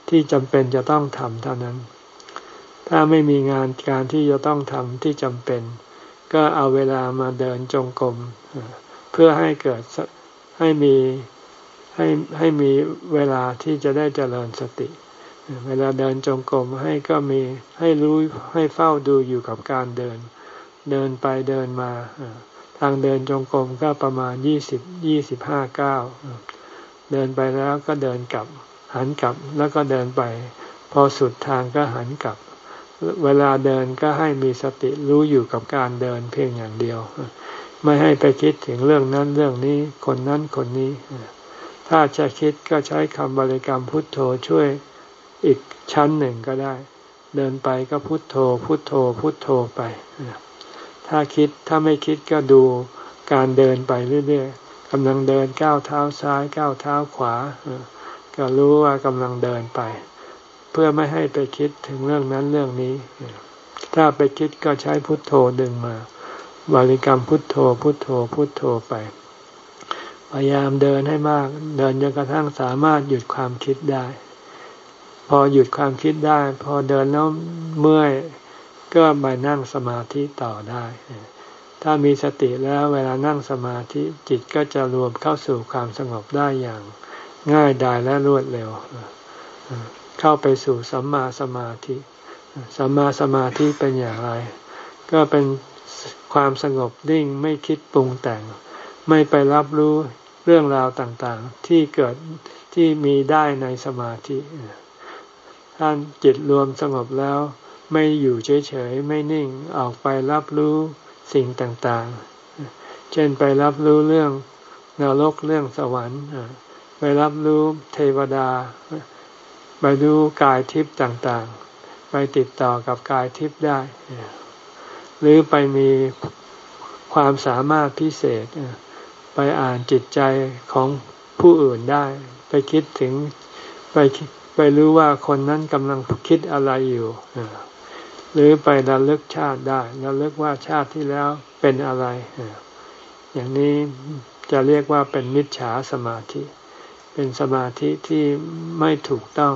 ที่จำเป็นจะต้องทำเท่านั้น ถ้าไม่มีงานการที่จะต้องทำที่จำเป็น ก็เอาเวลามาเดินจงกรมเพื่อให้เกิดให้มีให้ให้มีเวลาที่จะได้เจริญสติ เวลาเดินจงกรมให้ก็มีให้รู้ให้เฝ้าดูอยู่กับการเดิน เดินไปเดินมา ทางเดินจงกรมก็ประมาณยี่สิบยี่สิบห้าเก้าเดินไปแล้วก็เดินกลับ หันกลับแล้วก็เดินไป พอสุดทางก็หันกลับ เวลาเดินก็ให้มีสติรู้อยู่กับการเดินเพียงอย่างเดียว ไม่ให้ไปคิดถึงเรื่องนั้นเรื่องนี้คนนั้นคนนี้ ถ้าจะคิดก็ใช้คำบริกรรมพุทโธช่วย อีกชั้นหนึ่งก็ได้ เดินไปก็พุทโธ พุทโธ พุทโธไป ถ้าคิดถ้าไม่คิดก็ดูการเดินไปเรื่อยๆกำลังเดินก้าวเท้าซ้ายก้าวเท้าขวา ก็รู้ว่ากำลังเดินไป เพื่อไม่ให้ไปคิดถึงเรื่องนั้นเรื่องนี้ ถ้าไปคิดก็ใช้พุทโธดึงมาบริกรรมพุทโธพุทโธพุทโธไป พยายามเดินให้มาก เดินจนกระทั่งสามารถหยุดความคิดได้ พอหยุดความคิดได้ พอเดินแล้วเมื่อยก็ไปนั่งสมาธิต่อได้ ถ้ามีสติแล้วเวลานั่งสมาธิจิตก็จะรวมเข้าสู่ความสงบได้อย่างง่ายดายและรวดเร็ว เข้าไปสู่สัมมาสมาธิ สัมมาสมาธิเป็นอย่างไร ก็เป็นความสงบนิ่งไม่คิดปรุงแต่ง ไม่ไปรับรู้เรื่องราวต่างๆ ที่เกิดที่มีได้ในสมาธิ ท่านจิตรวมสงบแล้ว ไม่อยู่เฉยๆ ไม่นิ่งออกไปรับรู้สิ่งต่างๆ เช่นไปรับรู้เรื่องนรกเรื่องสวรรค์ไปรับรู้เทวดา ไปดูกายทิพย์ต่างๆ ไปติดต่อกับกายทิพย์ได้ หรือไปมีความสามารถพิเศษ ไปอ่านจิตใจของผู้อื่นได้ ไปคิดถึงไป ไปรู้ว่าคนนั้นกำลังคิดอะไรอยู่หรือไประลึกชาติได้ระลึกว่าชาติที่แล้วเป็นอะไร อย่างนี้จะเรียกว่าเป็นมิจฉาสมาธิ เป็นสมาธิที่ไม่ถูกต้อง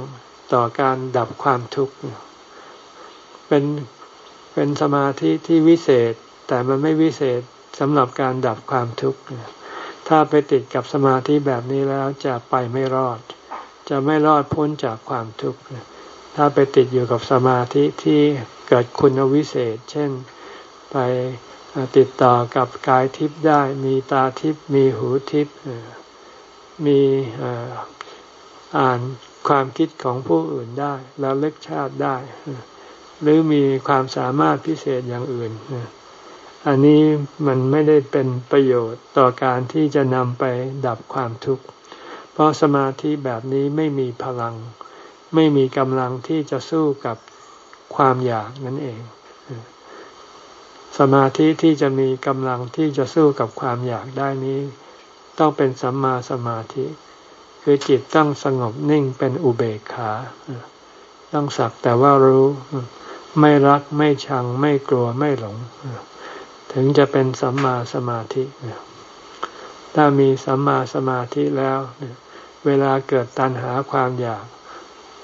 ต่อการดับความทุกข์เป็นเป็นสมาธิที่วิเศษ แต่มันไม่วิเศษสำหรับการดับความทุกข์ถ้าไปติดกับสมาธิแบบนี้แล้วจะไปไม่รอด จะไม่รอดพ้นจากความทุกข์ถ้าไปติดอยู่กับสมาธิที่เกิดคุณวิเศษ เช่นไปติดต่อกับกายทิพย์ได้ มีตาทิพย์มีหูทิพย์มีอ่านความคิดของผู้อื่นได้แล้วเลิกชาติได้ หรือมีความสามารถพิเศษอย่างอื่น อันนี้มันไม่ได้เป็นประโยชน์ต่อการที่จะนำไปดับความทุกข์ เพราะสมาธิแบบนี้ไม่มีพลัง ไม่มีกำลังที่จะสู้กับความอยากนั่นเอง สมาธิที่จะมีกำลังที่จะสู้กับความอยากได้นี้ ต้องเป็นสัมมาสมาธิ คือจิตต้องสงบนิ่งเป็นอุเบกขาต้องสักแต่ว่ารู้ไม่รักไม่ชังไม่กลัวไม่หลง ถึงจะเป็นสัมมาสมาธิถ้ามีสัมมาสมาธิแล้ว เวลาเกิดตัณหาความอยาก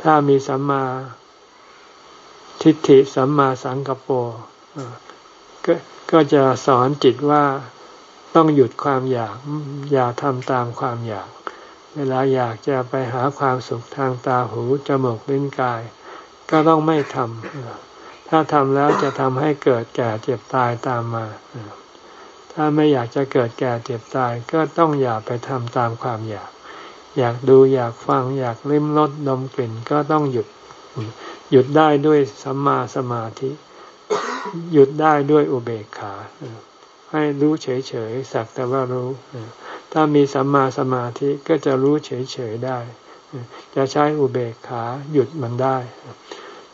ถ้ามีสัมมาทิฏฐิสัมมาสังกปรกก็จะสอนจิตว่าต้องหยุดความอยาก อย่าทำตามความอยาก เวลาอยากจะไปหาความสุขทางตาหูจมูกลิ้นกาย ก็ต้องไม่ทำถ้าทำแล้วจะทำให้เกิดแก่เจ็บตายตามมา ถ้าไม่อยากจะเกิดแก่เจ็บตายก็ต้องอย่าไปทำตามความอยาก อยากดูอยากฟังอยากลิ้มรสดมกลิ่นก็ต้องหยุด หยุดได้ด้วยสัมมาสมาธิ หยุดได้ด้วยอุเบกขา ให้รู้เฉยๆสักแต่ว่ารู้ ถ้ามีสัมมาสมาธิก็จะรู้เฉยๆได้ จะใช้อุเบกขาหยุดมันได้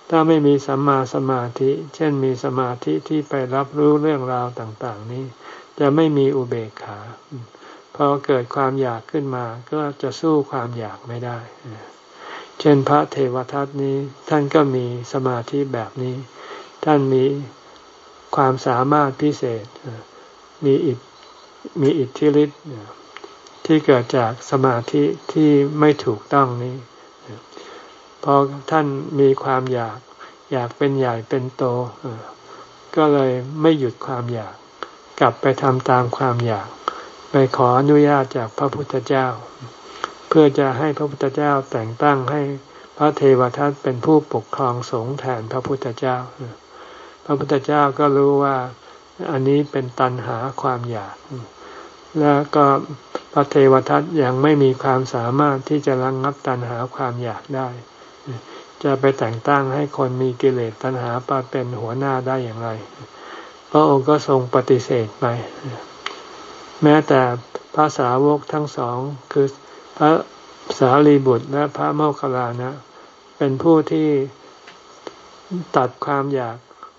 ถ้าไม่มีสัมมาสมาธิ เช่นมีสมาธิที่ไปรับรู้เรื่องราวต่าง ๆ นี้ จะไม่มีอุเบกขา พอเกิดความอยากขึ้นมาก็จะสู้ความอยากไม่ได้ เช่นพระเทวทัตนี้ท่านก็มีสมาธิแบบนี้ ท่านมีความสามารถพิเศษ มีอิทมีอิทธิฤทธิ์ที่เกิดจากสมาธิที่ไม่ถูกต้องนี้พอท่านมีความอยาก อยากเป็นใหญ่เป็นโตก็เลยไม่หยุดความอยาก กลับไปทำตามความอยาก ไปขออนุญาตจากพระพุทธเจ้า เพื่อจะให้พระพุทธเจ้าแต่งตั้งให้พระเทวทัตเป็นผู้ปกครองสงฆ์แทนพระพุทธเจ้า พระพุทธเจ้าก็รู้ว่าอันนี้เป็นตันหาความอยาก แล้วก็พระเทวทัตยังไม่มีความสามารถที่จะระงงับตันหาความอยากได้ จะไปแต่งตั้งให้คนมีกิเลสตัณหาปาเป็นหัวหน้าได้อย่างไร พระองค์ก็ทรงปฏิเสธไป แม้แต่พระสาวกทั้งสองคือพระสารีบุตรและพระโมคคัลลานะ เป็นผู้ที่ตัดความอยาก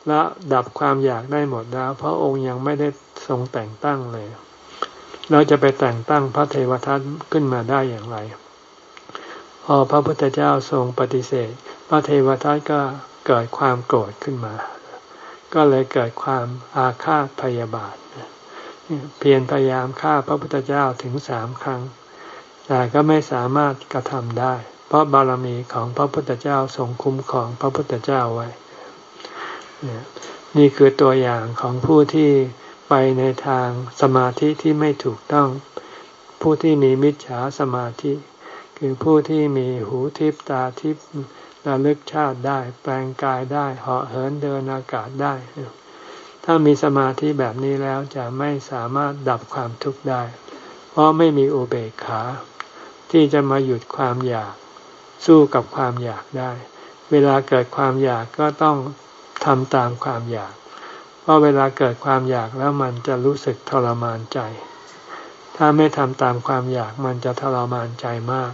และดับความอยากได้หมดแล้วพระองค์ยังไม่ได้ทรงแต่งตั้งเลย เราจะไปแต่งตั้งพระเทวทัตขึ้นมาได้อย่างไร พอพระพุทธเจ้าทรงปฏิเสธ พระเทวทัตก็เกิดความโกรธขึ้นมา ก็เลยเกิดความอาฆาตพยาบาท เพียรพยายามฆ่าพระพุทธเจ้าถึงสามครั้ง แต่ก็ไม่สามารถกระทำได้ เพราะบารมีของพระพุทธเจ้าทรงคุ้มครองพระพุทธเจ้าไว้ นี่คือตัวอย่างของผู้ที่ไปในทางสมาธิที่ไม่ถูกต้อง ผู้ที่มีมิจฉาสมาธิ คือผู้ที่มีหูทิพตาทิพระลึกชาติได้ แปลงกายได้ เหาะเหินเดินอากาศได้ ถ้ามีสมาธิแบบนี้แล้วจะไม่สามารถดับความทุกข์ได้ เพราะไม่มีอุเบกขา ที่จะมาหยุดความอยาก สู้กับความอยากได้ เวลาเกิดความอยากก็ต้องทำตามความอยาก เพราะเวลาเกิดความอยากแล้วมันจะรู้สึกทรมานใจ ถ้าไม่ทำตามความอยากมันจะทรมานใจมาก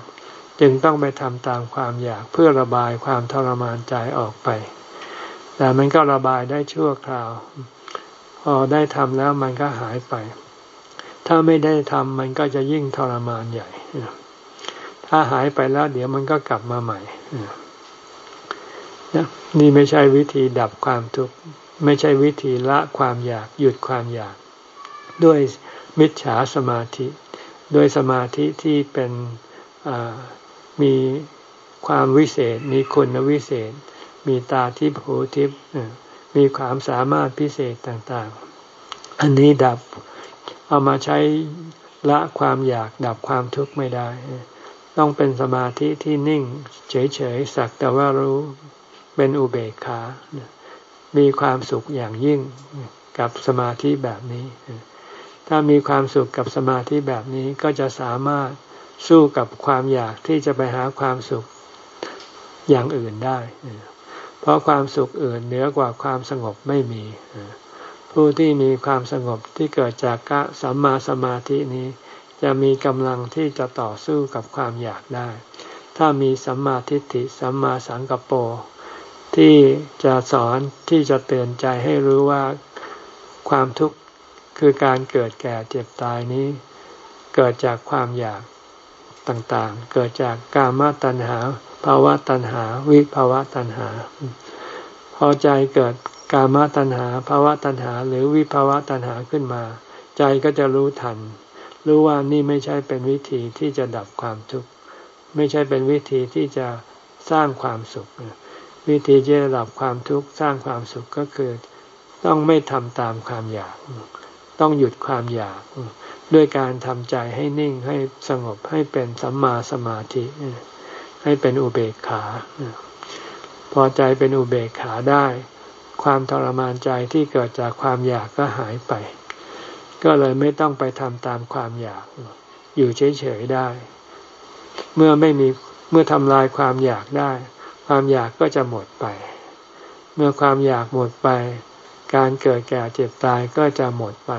จึงต้องไปทำตามความอยากเพื่อระบายความทรมานใจออกไป แต่มันก็ระบายได้ชั่วคราว พอได้ทำแล้วมันก็หายไป ถ้าไม่ได้ทำมันก็จะยิ่งทรมานใหญ่ ถ้าหายไปแล้วเดี๋ยวมันก็กลับมาใหม่นี่ไม่ใช่วิธีดับความทุกข์ไม่ใช่วิธีละความอยากหยุดความอยาก ด้วยมิจฉาสมาธิ ด้วยสมาธิที่เป็นมีความวิเศษ มีคุณวิเศษ มีตาทิพหูทิพ มีความสามารถพิเศษต่างๆ อันนี้ดับเอามาใช้ละความอยากดับความทุกข์ไม่ได้ ต้องเป็นสมาธิที่นิ่ง เฉยๆสักแต่ว่ารู้เป็นอุเบกขา มีความสุขอย่างยิ่งกับสมาธิแบบนี้ ถ้ามีความสุขกับสมาธิแบบนี้ก็จะสามารถสู้กับความอยากที่จะไปหาความสุขอย่างอื่นได้ เพราะความสุขอื่นเหนือกว่าความสงบไม่มี ผู้ที่มีความสงบที่เกิดจากกะสัมมาสมาธินี้ จะมีกำลังที่จะต่อสู้กับความอยากได้ ถ้ามีสัมมาทิฏฐิสัมมาสังกปรที่จะสอนที่จะเตือนใจให้รู้ว่าความทุกข์คือการเกิดแก่เจ็บตายนี้ เกิดจากความอยากต่างๆ เกิดจากกามตัณหา ภาวะตัณหา วิภาวะตัณหา พอใจเกิดกามตัณหาภาวะตัณหา หรือวิภาวะตัณหาขึ้นมา ใจก็จะรู้ทัน รู้ว่านี่ไม่ใช่เป็นวิธีที่จะดับความทุกข์ไม่ใช่เป็นวิธีที่จะสร้างความสุข วิธีที่จะดับความทุกข์สร้างความสุขก็คือ ต้องไม่ทำตามความอยาก ต้องหยุดความอยาก ด้วยการทำใจให้นิ่งให้สงบให้เป็นสัมมาสมาธิ ให้เป็นอุเบกขา พอใจเป็นอุเบกขาได้ ความทรมานใจที่เกิดจากความอยากก็หายไป ก็เลยไม่ต้องไปทำตามความอยาก อยู่เฉยๆได้ เมื่อไม่มีเมื่อทำลายความอยากได้ ความอยากก็จะหมดไป เมื่อความอยากหมดไป การเกิดแก่เจ็บตายก็จะหมดไป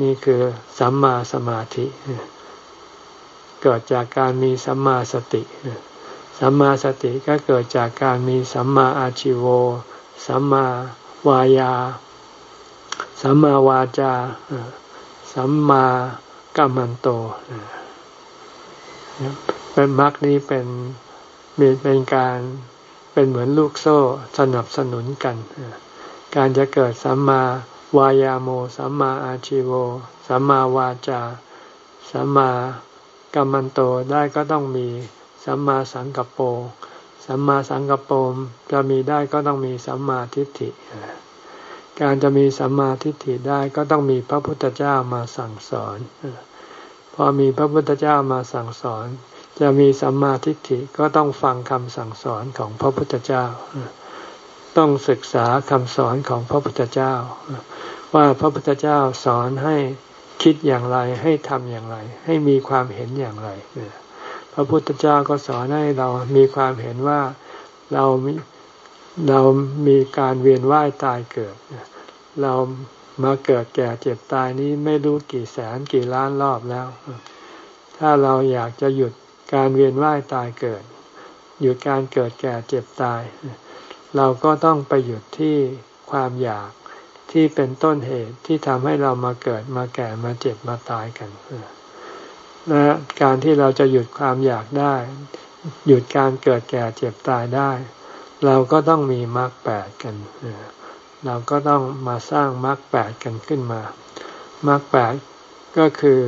นี่คือสัมมาสมาธิ เกิดจากการมีสัมมาสติสัมมาสติก็เกิดจากการมีสัมมาอาชิโวสัมมาวายา สัมมาวาจา สัมมากัมมันโตเป็นมรรคนี้เป็นเป็นการเป็นเหมือนลูกโซ่สนับสนุนกัน การจะเกิดสัมมาวายาโม สัมมาอาชิโว สัมมาวาจา สัมมา กรรมันโตได้ก็ต้องมีสัมมาสังกัปโปสัมมาสังกัปโปจะมีได้ก็ต้องมีสัมมาทิฏฐิ การจะมีสัมมาทิฏฐิได้ก็ต้องมีพระพุทธเจ้ามาสั่งสอน พอมีพระพุทธเจ้ามาสั่งสอน จะมีสัมมาทิฏฐิก็ต้องฟังคำสั่งสอนของพระพุทธเจ้า ต้องศึกษาคำสอนของพระพุทธเจ้า ว่าพระพุทธเจ้าสอนให้ คิดอย่างไรให้ทำอย่างไร ให้มีความเห็นอย่างไรพระพุทธเจ้าก็สอนให้เรามีความเห็นว่าเราเรามีการเวียนว่ายตายเกิด เรามาเกิดแก่เจ็บตายนี้ไม่รู้กี่แสนกี่ล้านรอบแล้ว ถ้าเราอยากจะหยุดการเวียนว่ายตายเกิด หยุดการเกิดแก่เจ็บตาย เราก็ต้องไปหยุดที่ความอยาก ที่เป็นต้นเหตุที่ทำให้เรามาเกิดมาแก่มาเจ็บมาตายกันและการที่เราจะหยุดความอยากได้ หยุดการเกิดแก่เจ็บตายได้ เราก็ต้องมีมรรคแปดกันเราก็ต้องมาสร้างมรรคแปดกันขึ้นมามรรคแปดก็คือ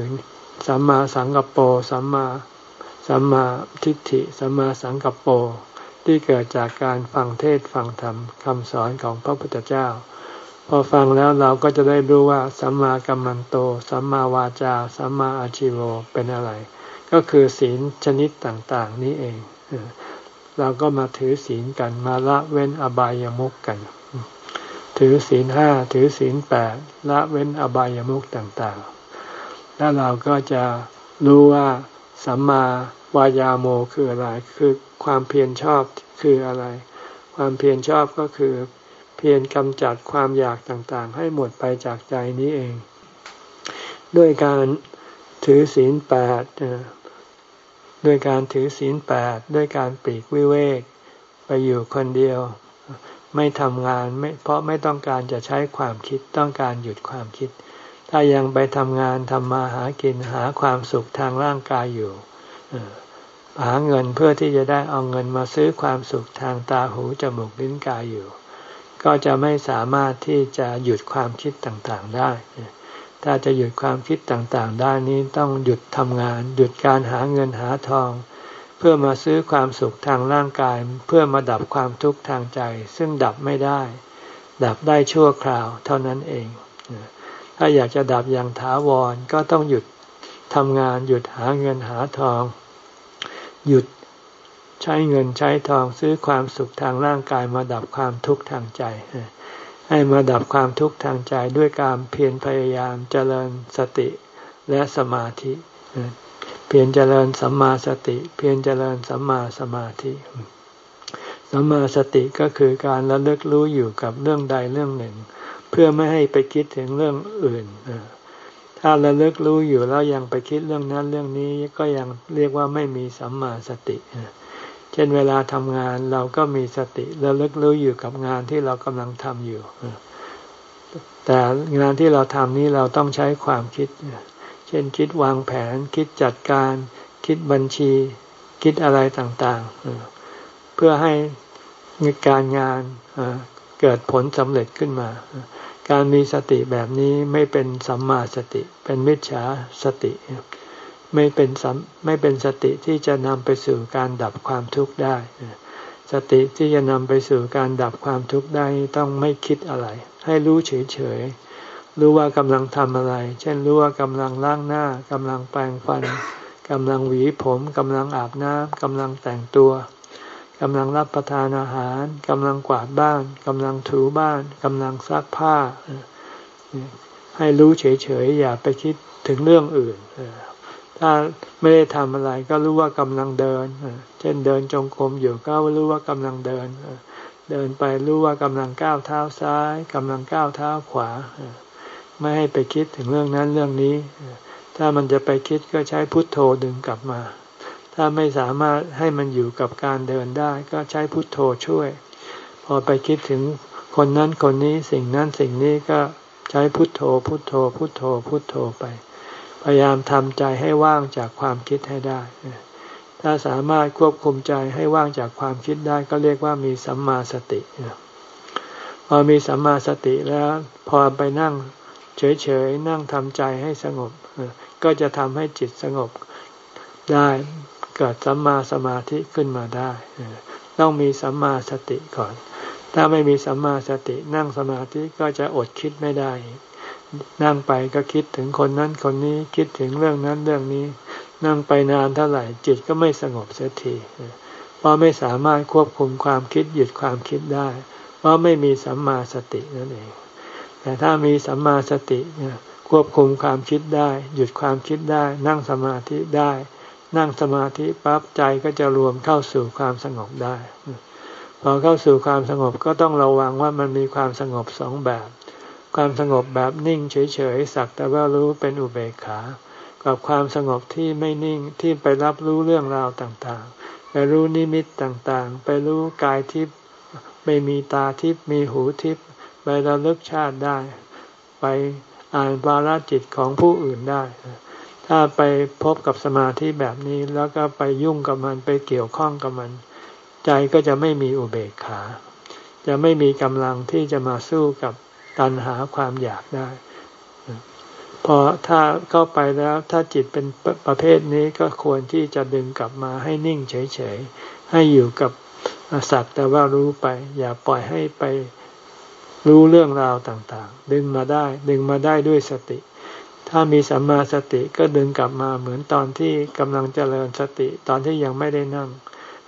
สัมมาสังกปโปสัมมาสัมมาทิฏฐิสัมมาสังกปโปที่เกิดจากการฟังเทศฟังธรรมคำสอนของพระพุทธเจ้า พอฟังแล้วเราก็จะได้รู้ว่าสัมมากัมมันโต สัมมาวาจา สัมมาอาชิโวเป็นอะไร ก็คือศีลชนิดต่างๆ นี้เอง เราก็มาถือศีลกันมาละเว้นอบายามุกกัน ถือศีลห้าถือศีลแปดละเว้นอบายามุกต่างๆ แล้วเราก็จะรู้ว่าสัมมาวายาโมคืออะไร คือความเพียรชอบคืออะไร ความเพียรชอบก็คือ พียรกำจัดความอยากต่างๆ ให้หมดไปจากใจนี้เอง ด้วยการถือศีลแปดด้วยการถือศีลแปดด้วยการปีกวิเวก ไปอยู่คนเดียว ไม่ทำงานไม่เพราะไม่ต้องการจะใช้ความคิดต้องการหยุดความคิด ถ้ายังไปทำงานทำมาหากินหาความสุขทางร่างกายอยู่หาเงินเพื่อที่จะได้เอาเงินมาซื้อความสุขทางตาหูจมูกลิ้นกายอยู่ ก็จะไม่สามารถที่จะหยุดความคิดต่างๆได้ ถ้าจะหยุดความคิดต่างๆ ได้นี้ต้องหยุดทำงาน หยุดการหาเงินหาทอง เพื่อมาซื้อความสุขทางร่างกาย เพื่อมาดับความทุกข์ทางใจ ซึ่งดับไม่ได้ ดับได้ชั่วคราวเท่านั้นเอง ถ้าอยากจะดับอย่างถาวรก็ต้องหยุดทำงาน หยุดหาเงินหาทอง หยุด ใช้เงินใช้ทองซื้อความสุขทางร่างกายมาดับความทุกข์ทางใจ ให้มาดับความทุกข์ทางใจด้วยการเพียรพยายามเจริญสติและสมาธิ เพียรเจริญสัมมาสติ เพียรเจริญสัมมาสมาธิสัมมาสติก็คือการระลึกรู้อยู่กับเรื่องใดเรื่องหนึ่ง เพื่อไม่ให้ไปคิดถึงเรื่องอื่นถ้าระลึกรู้อยู่แล้วยังไปคิดเรื่องนั้นเรื่องนี้ก็ยังเรียกว่าไม่มีสัมมาสติ เช่นเวลาทำงานเราก็มีสติระลึกรู้อยู่กับงานที่เรากำลังทำอยู่ แต่งานที่เราทำนี้เราต้องใช้ความคิด เช่นคิดวางแผน คิดจัดการ คิดบัญชี คิดอะไรต่างๆ เพื่อให้การงานเกิดผลสำเร็จขึ้นมา การมีสติแบบนี้ไม่เป็นสัมมาสติ เป็นมิจฉาสติ ไม่เป็นสัมไม่เป็นสติที่จะนำไปสู่การดับความทุกข์ได้ สติที่จะนำไปสู่การดับความทุกข์ได้ต้องไม่คิดอะไร ให้รู้เฉยๆรู้ว่ากำลังทำอะไร เช่นรู้ว่ากำลังล้างหน้ากำลังแปรงฟันกำลังหวีผมกำลังอาบน้ำกำลังแต่งตัวกำลังรับประทานอาหารกำลังกวาดบ้านกำลังถูบ้านกำลังซักผ้า ให้รู้เฉยๆอย่าไปคิดถึงเรื่องอื่น ถ้าไม่ได้ทำอะไรก็รู้ว่ากำลังเดิน เช่นเดินจงกรมอยู่ก็รู้ว่ากำลังเดิน เดินไปรู้ว่ากำลังก้าวเท้าซ้ายกำลังก้าวเท้าขวา ไม่ให้ไปคิดถึงเรื่องนั้นเรื่องนี้ ถ้ามันจะไปคิดก็ใช้พุทโธดึงกลับมา ถ้าไม่สามารถให้มันอยู่กับการเดินได้ก็ใช้พุทโธช่วย พอไปคิดถึงคนนั้นคนนี้สิ่งนั้นสิ่งนี้ก็ใช้พุทโธ พุทโธ พุทโธ พุทโธไป พยายามทำใจให้ว่างจากความคิดให้ได้ ถ้าสามารถควบคุมใจให้ว่างจากความคิดได้ก็เรียกว่ามีสัมมาสติ พอมีสัมมาสติแล้วพอไปนั่งเฉยๆนั่งทำใจให้สงบ ก็จะทำให้จิตสงบได้เกิดสัมมาสมาธิขึ้นมาได้ ต้องมีสัมมาสติก่อน ถ้าไม่มีสัมมาสตินั่งสมาธิก็จะอดคิดไม่ได้ นั่งไปก็คิดถึงคนนั้นคนนี้คิดถึงเรื่องนั้นเรื่องนี้ นั่งไปนานเท่าไหร่จิตก็ไม่สงบเสียทีเพราะไม่สามารถควบคุมความคิดหยุดความคิดได้ เพราะไม่มีสัมมาสตินั่นเอง แต่ถ้ามีสัมมาสติควบคุมความคิดได้ หยุดความคิดได้ นั่งสมาธิได้ นั่งสมาธิปั๊บใจก็จะรวมเข้าสู่ความสงบได้พอเข้าสู่ความสงบก็ต้องระวังว่ามันมีความสงบสองแบบ ความสงบแบบนิ่งเฉยๆสักแต่ว่ารู้เป็นอุเบกขา กับความสงบที่ไม่นิ่งที่ไปรับรู้เรื่องราวต่างๆ ไปรู้นิมิตต่างๆ ไปรู้กายทิพย์ไม่มีตาทิพย์มีหูทิพย์ไประลึกชาติได้ ไปอ่านวาลจิตของผู้อื่นได้ ถ้าไปพบกับสมาธิแบบนี้แล้วก็ไปยุ่งกับมันไปเกี่ยวข้องกับมัน ใจก็จะไม่มีอุเบกขา จะไม่มีกำลังที่จะมาสู้กับ ตัณหาความอยากได้พอถ้าเข้าไปแล้วถ้าจิตเป็นประเภทนี้ก็ควรที่จะดึงกลับมาให้นิ่งเฉยๆ ให้อยู่กับสัตว์แต่ว่ารู้ไป อย่าปล่อยให้ไปรู้เรื่องราวต่างๆ ดึงมาได้ ดึงมาได้ด้วยสติ ถ้ามีสัมมาสติก็ดึงกลับมาเหมือนตอนที่กำลังเจริญสติตอนที่ยังไม่ได้นั่ง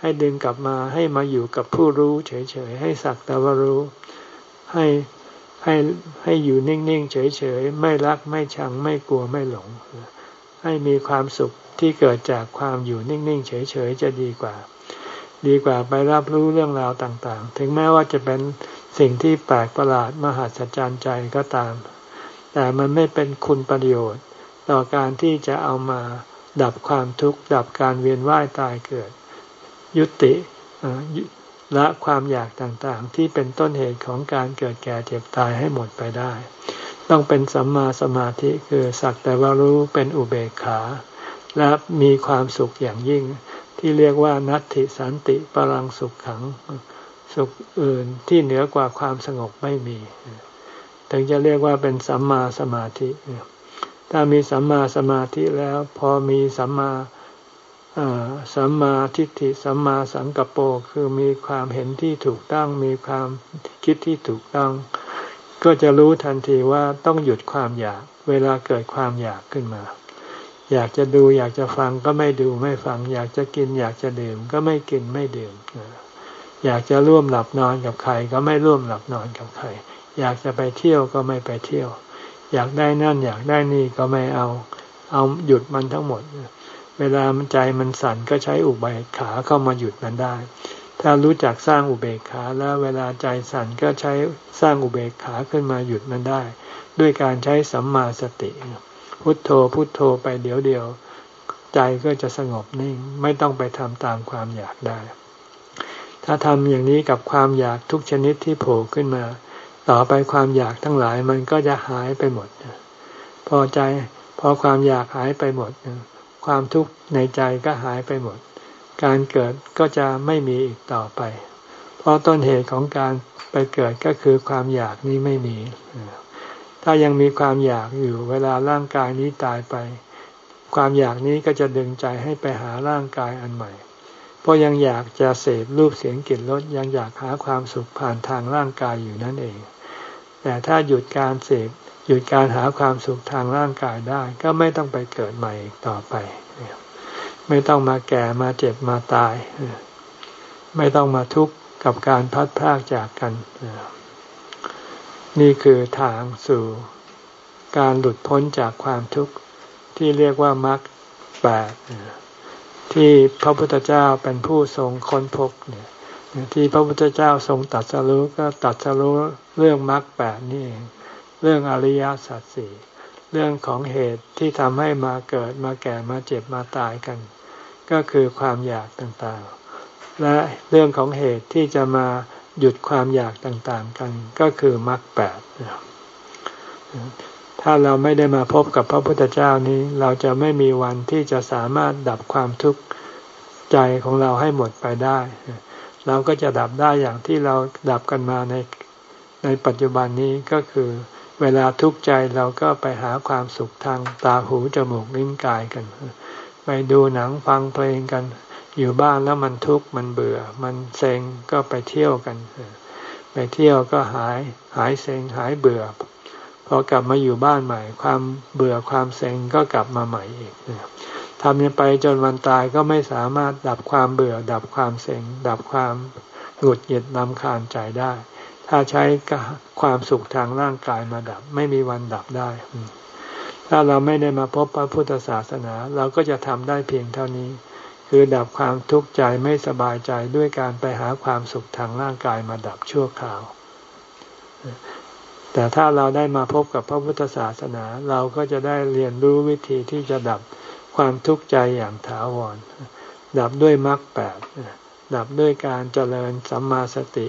ให้ดึงกลับมาให้มาอยู่กับผู้รู้เฉยๆ ให้สักแต่ว่ารู้ ให้ ให้ให้อยู่นิ่งๆเฉยๆไม่รักไม่ชังไม่กลัวไม่หลง ให้มีความสุขที่เกิดจากความอยู่นิ่งๆเฉยๆจะดีกว่า ดีกว่าไปรับรู้เรื่องราวต่างๆ ถึงแม้ว่าจะเป็นสิ่งที่แปลกประหลาดมหัศจรรย์ใจก็ตาม แต่มันไม่เป็นคุณประโยชน์ ต่อการที่จะเอามาดับความทุกข์ดับการเวียนว่ายตายเกิด ยุติ ละความอยากต่างๆ ที่เป็นต้นเหตุของการเกิดแก่เจ็บตายให้หมดไปได้ ต้องเป็นสัมมาสมาธิคือสักแต่ว่ารู้เป็นอุเบกขา และมีความสุขอย่างยิ่ง ที่เรียกว่านัตติสันติปรังสุขขัง สุขอื่นที่เหนือกว่าความสงบไม่มี ถึงจะเรียกว่าเป็นสัมมาสมาธิ ถ้ามีสัมมาสมาธิแล้ว พอมีสัมมา สัมมาทิฏฐิสัมมาสังกัปโปคือมีความเห็นที่ถูกต้องมีความคิดที่ถูกต้อง ก็จะรู้ทันทีว่าต้องหยุดความอยาก เวลาเกิดความอยากขึ้นมา อยากจะดูอยากจะฟังก็ไม่ดูไม่ฟัง อยากจะกิน อยากจะดื่มก็ไม่กินไม่ดื่มอยากจะร่วมหลับนอนกับใครก็ไม่ร่วมหลับนอนกับใคร อยากจะไปเที่ยวก็ไม่ไปเที่ยว อยากได้นั่นอยากได้นี่ก็ไม่เอา เอาหยุดมันทั้งหมด เวลามันใจมันสั่นก็ใช้อุเบกขาเข้ามาหยุดมันได้ ถ้ารู้จักสร้างอุเบกขาแล้วเวลาใจสั่นก็ใช้สร้างอุเบกขาขึ้นมาหยุดมันได้ ด้วยการใช้สัมมาสติ พุทโธพุทโธไปเดี๋ยวเดียว ใจก็จะสงบนิ่งไม่ต้องไปทำตามความอยากได้ ถ้าทำอย่างนี้กับความอยากทุกชนิดที่โผล่ขึ้นมา ต่อไปความอยากทั้งหลายมันก็จะหายไปหมดพอใจพอความอยากหายไปหมด ความทุกข์ในใจก็หายไปหมด การเกิดก็จะไม่มีอีกต่อไป เพราะต้นเหตุของการไปเกิดก็คือความอยากนี้ไม่มี ถ้ายังมีความอยากอยู่เวลาร่างกายนี้ตายไป ความอยากนี้ก็จะดึงใจให้ไปหาร่างกายอันใหม่ เพราะยังอยากจะเสพรูปเสียงกลิ่นรสยังอยากหาความสุขผ่านทางร่างกายอยู่นั่นเอง แต่ถ้าหยุดการเสพ หยุดการหาความสุขทางร่างกายได้ ก็ไม่ต้องไปเกิดใหม่อีกต่อไปไม่ต้องมาแก่มาเจ็บมาตาย ไม่ต้องมาทุกข์กับการพัดพากจากกัน นี่คือทางสู่การหลุดพ้นจากความทุกข์ที่เรียกว่ามรรคแปดที่พระพุทธเจ้าเป็นผู้ทรงค้นพบเนี่ยที่พระพุทธเจ้าทรงตัดสรู้ก็ตัดสรู้เรื่องมรรคแปดนี่เอง เรื่องอริยสัจสี่เรื่องของเหตุที่ทำให้มาเกิดมาแก่มาเจ็บมาตายกัน ก็คือความอยากต่างๆ และเรื่องของเหตุที่จะมาหยุดความอยากต่างๆกัน ก็คือมรรคแปดถ้าเราไม่ได้มาพบกับพระพุทธเจ้านี้ เราจะไม่มีวันที่จะสามารถดับความทุกข์ใจของเราให้หมดไปได้ เราก็จะดับได้อย่างที่เราดับกันมาในในปัจจุบันนี้ก็คือ เวลาทุกข์ใจเราก็ไปหาความสุขทางตาหูจมูกลิ้นกายกัน ไปดูหนังฟังเพลงกัน อยู่บ้านแล้วมันทุกข์มันเบื่อ มันเซ็งก็ไปเที่ยวกัน ไปเที่ยวก็หายหายเซ็งหายเบื่อพอกลับมาอยู่บ้านใหม่ ความเบื่อความเซ็งก็กลับมาใหม่อีกทำยังไปจนวันตายก็ไม่สามารถดับความเบื่อ ดับความเซ็งดับความหงุดหงิดนำคาญใจได้ ถ้าใช้ความสุขทางร่างกายมาดับ ไม่มีวันดับได้ ถ้าเราไม่ได้มาพบพระพุทธศาสนา เราก็จะทำได้เพียงเท่านี้ คือดับความทุกข์ใจไม่สบายใจด้วยการไปหาความสุขทางร่างกายมาดับชั่วคราว แต่ถ้าเราได้มาพบกับพระพุทธศาสนา เราก็จะได้เรียนรู้วิธีที่จะดับความทุกข์ใจอย่างถาวร ดับด้วยมรรคแปดดับด้วยการเจริญสัมมาสติ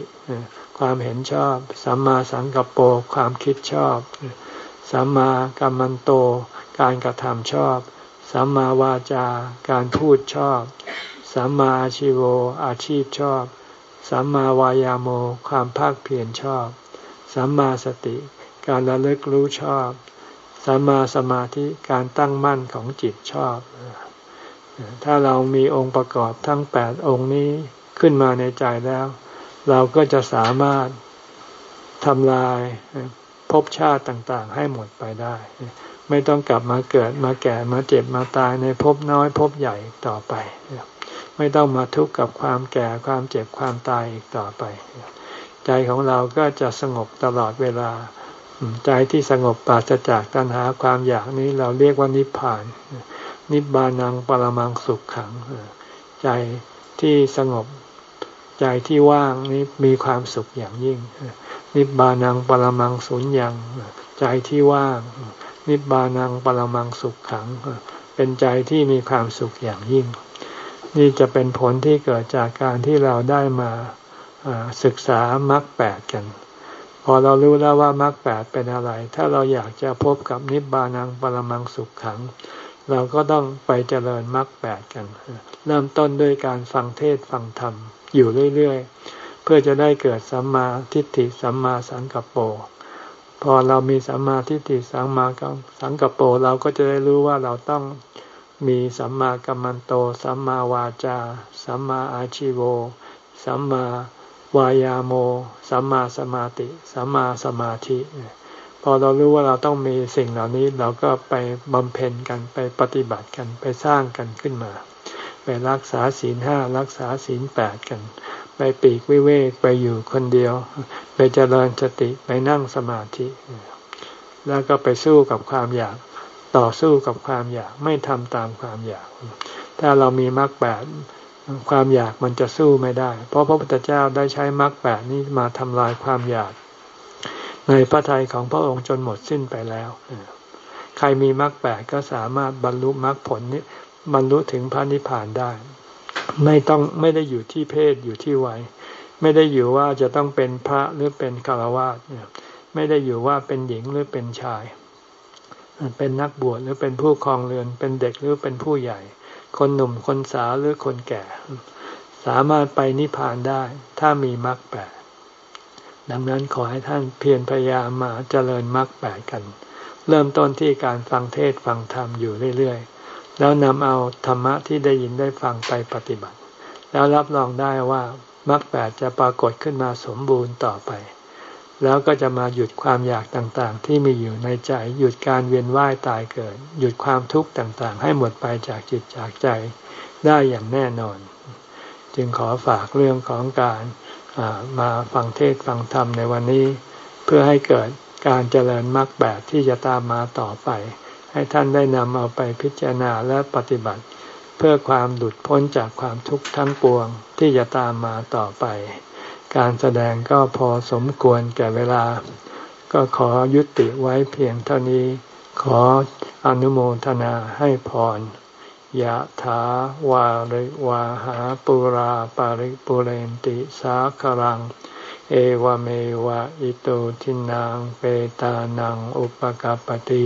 ความเห็นชอบ สัมมาสังกัปโปความคิดชอบ สัมมากัมมันโต การกระทำชอบ สัมมาวาจาการพูดชอบ สัมมาอาชิโวอาชีพชอบ สัมมาวายาโม ความภาคเพียรชอบ สัมมาสติ การระลึกรู้ชอบ สัมมาสมาธิการตั้งมั่นของจิตชอบ ถ้าเรามีองค์ประกอบทั้งแปดองค์นี้ขึ้นมาในใจแล้ว เราก็จะสามารถทำลายภพชาติต่างๆ ให้หมดไปได้ ไม่ต้องกลับมาเกิดมาแก่มาเจ็บมาตายในภพน้อยภพใหญ่ต่อไป ไม่ต้องมาทุกข์กับความแก่ความเจ็บความตายอีกต่อไป ใจของเราก็จะสงบตลอดเวลา ใจที่สงบปราศจากตัณหาความอยากนี้เราเรียกว่านิพพาน นิบานังปรมังสุขขัง ใจที่สงบ ใจที่ว่างนี้มีความสุขอย่างยิ่ง นิบานังปรมังสุญญังใจที่ว่าง นิบานังปรมังสุขขัง เป็นใจที่มีความสุขอย่างยิ่ง นี่จะเป็นผลที่เกิดจากการที่เราได้มาศึกษามรรคแปดกัน พอเรารู้แล้วว่ามรรคแปดเป็นอะไร ถ้าเราอยากจะพบกับนิบานังปรมังสุขขัง เราก็ต้องไปเจริญมรรคแปดกัน เริ่มต้นด้วยการฟังเทศฟังธรรม อยู่เรื่อยๆ เพื่อจะได้เกิดสัมมาทิฏฐิสัมมาสังกัปโปพอเรามีสัมมาทิฏฐิสัมมาสังกัปโปเราก็จะได้รู้ว่าเราต้องมีสัมมากัมมันโต สัมมาวาจา สัมมาอาชิโว สัมมาวายาโม สัมมาสมาติ สัมมาสมาธิ พอเรารู้ว่าเราต้องมีสิ่งเหล่านี้เราก็ไปบำเพ็ญกันไปปฏิบัติกันไปสร้างกันขึ้นมา ไปรักษาศีลห้ารักษาศีลแปดกัน ไปปีกวิเวกไปอยู่คนเดียว ไปเจริญสติไปนั่งสมาธิ แล้วก็ไปสู้กับความอยากต่อสู้กับความอยากไม่ทำตามความอยาก ถ้าเรามีมรรคแปดความอยากมันจะสู้ไม่ได้ เพราะพระพุทธเจ้าได้ใช้มรรคแปดนี้มาทำลายความอยาก ในพระทัยของพระองค์จนหมดสิ้นไปแล้ว ใครมีมรรคแปดก็สามารถบรรลุมรรคผลนี้ บรรลุถึงพระนิพพานได้ ไม่ต้องไม่ได้อยู่ที่เพศอยู่ที่วัยไม่ได้อยู่ว่าจะต้องเป็นพระหรือเป็นคารวะไม่ได้อยู่ว่าเป็นหญิงหรือเป็นชาย เป็นนักบวชหรือเป็นผู้ครองเรือน เป็นเด็กหรือเป็นผู้ใหญ่ คนหนุ่มคนสาวหรือคนแก่ สามารถไปนิพพานได้ถ้ามีมรรคแปดดังนั้นขอให้ท่านเพียรพยายามมาเจริญมรรคแปดกัน เริ่มต้นที่การฟังเทศฟังธรรมอยู่เรื่อยๆ แล้วนำเอาธรรมะที่ได้ยินได้ฟังไปปฏิบัติ แล้วรับรองได้ว่ามรรคแปดจะปรากฏขึ้นมาสมบูรณ์ต่อไป แล้วก็จะมาหยุดความอยากต่างๆ ที่มีอยู่ในใจ หยุดการเวียนว่ายตายเกิด หยุดความทุกข์ต่างๆ ให้หมดไปจากจิตจากใจได้อย่างแน่นอน จึงขอฝากเรื่องของการมาฟังเทศฟังธรรมในวันนี้ เพื่อให้เกิดการเจริญมรรคแบบที่จะตามมาต่อไป ให้ท่านได้นำเอาไปพิจารณาและปฏิบัติ เพื่อความหลุดพ้นจากความทุกข์ทั้งปวงที่จะตามมาต่อไป การแสดงก็พอสมควรแก่เวลา ก็ขอยุติไว้เพียงเท่านี้ ขออนุโมทนาให้พรยะถาวาริวาหาปุราปาริปุเรนติสาครัง เอวเมวะอิโตทินังเปตานังอุปกาปติ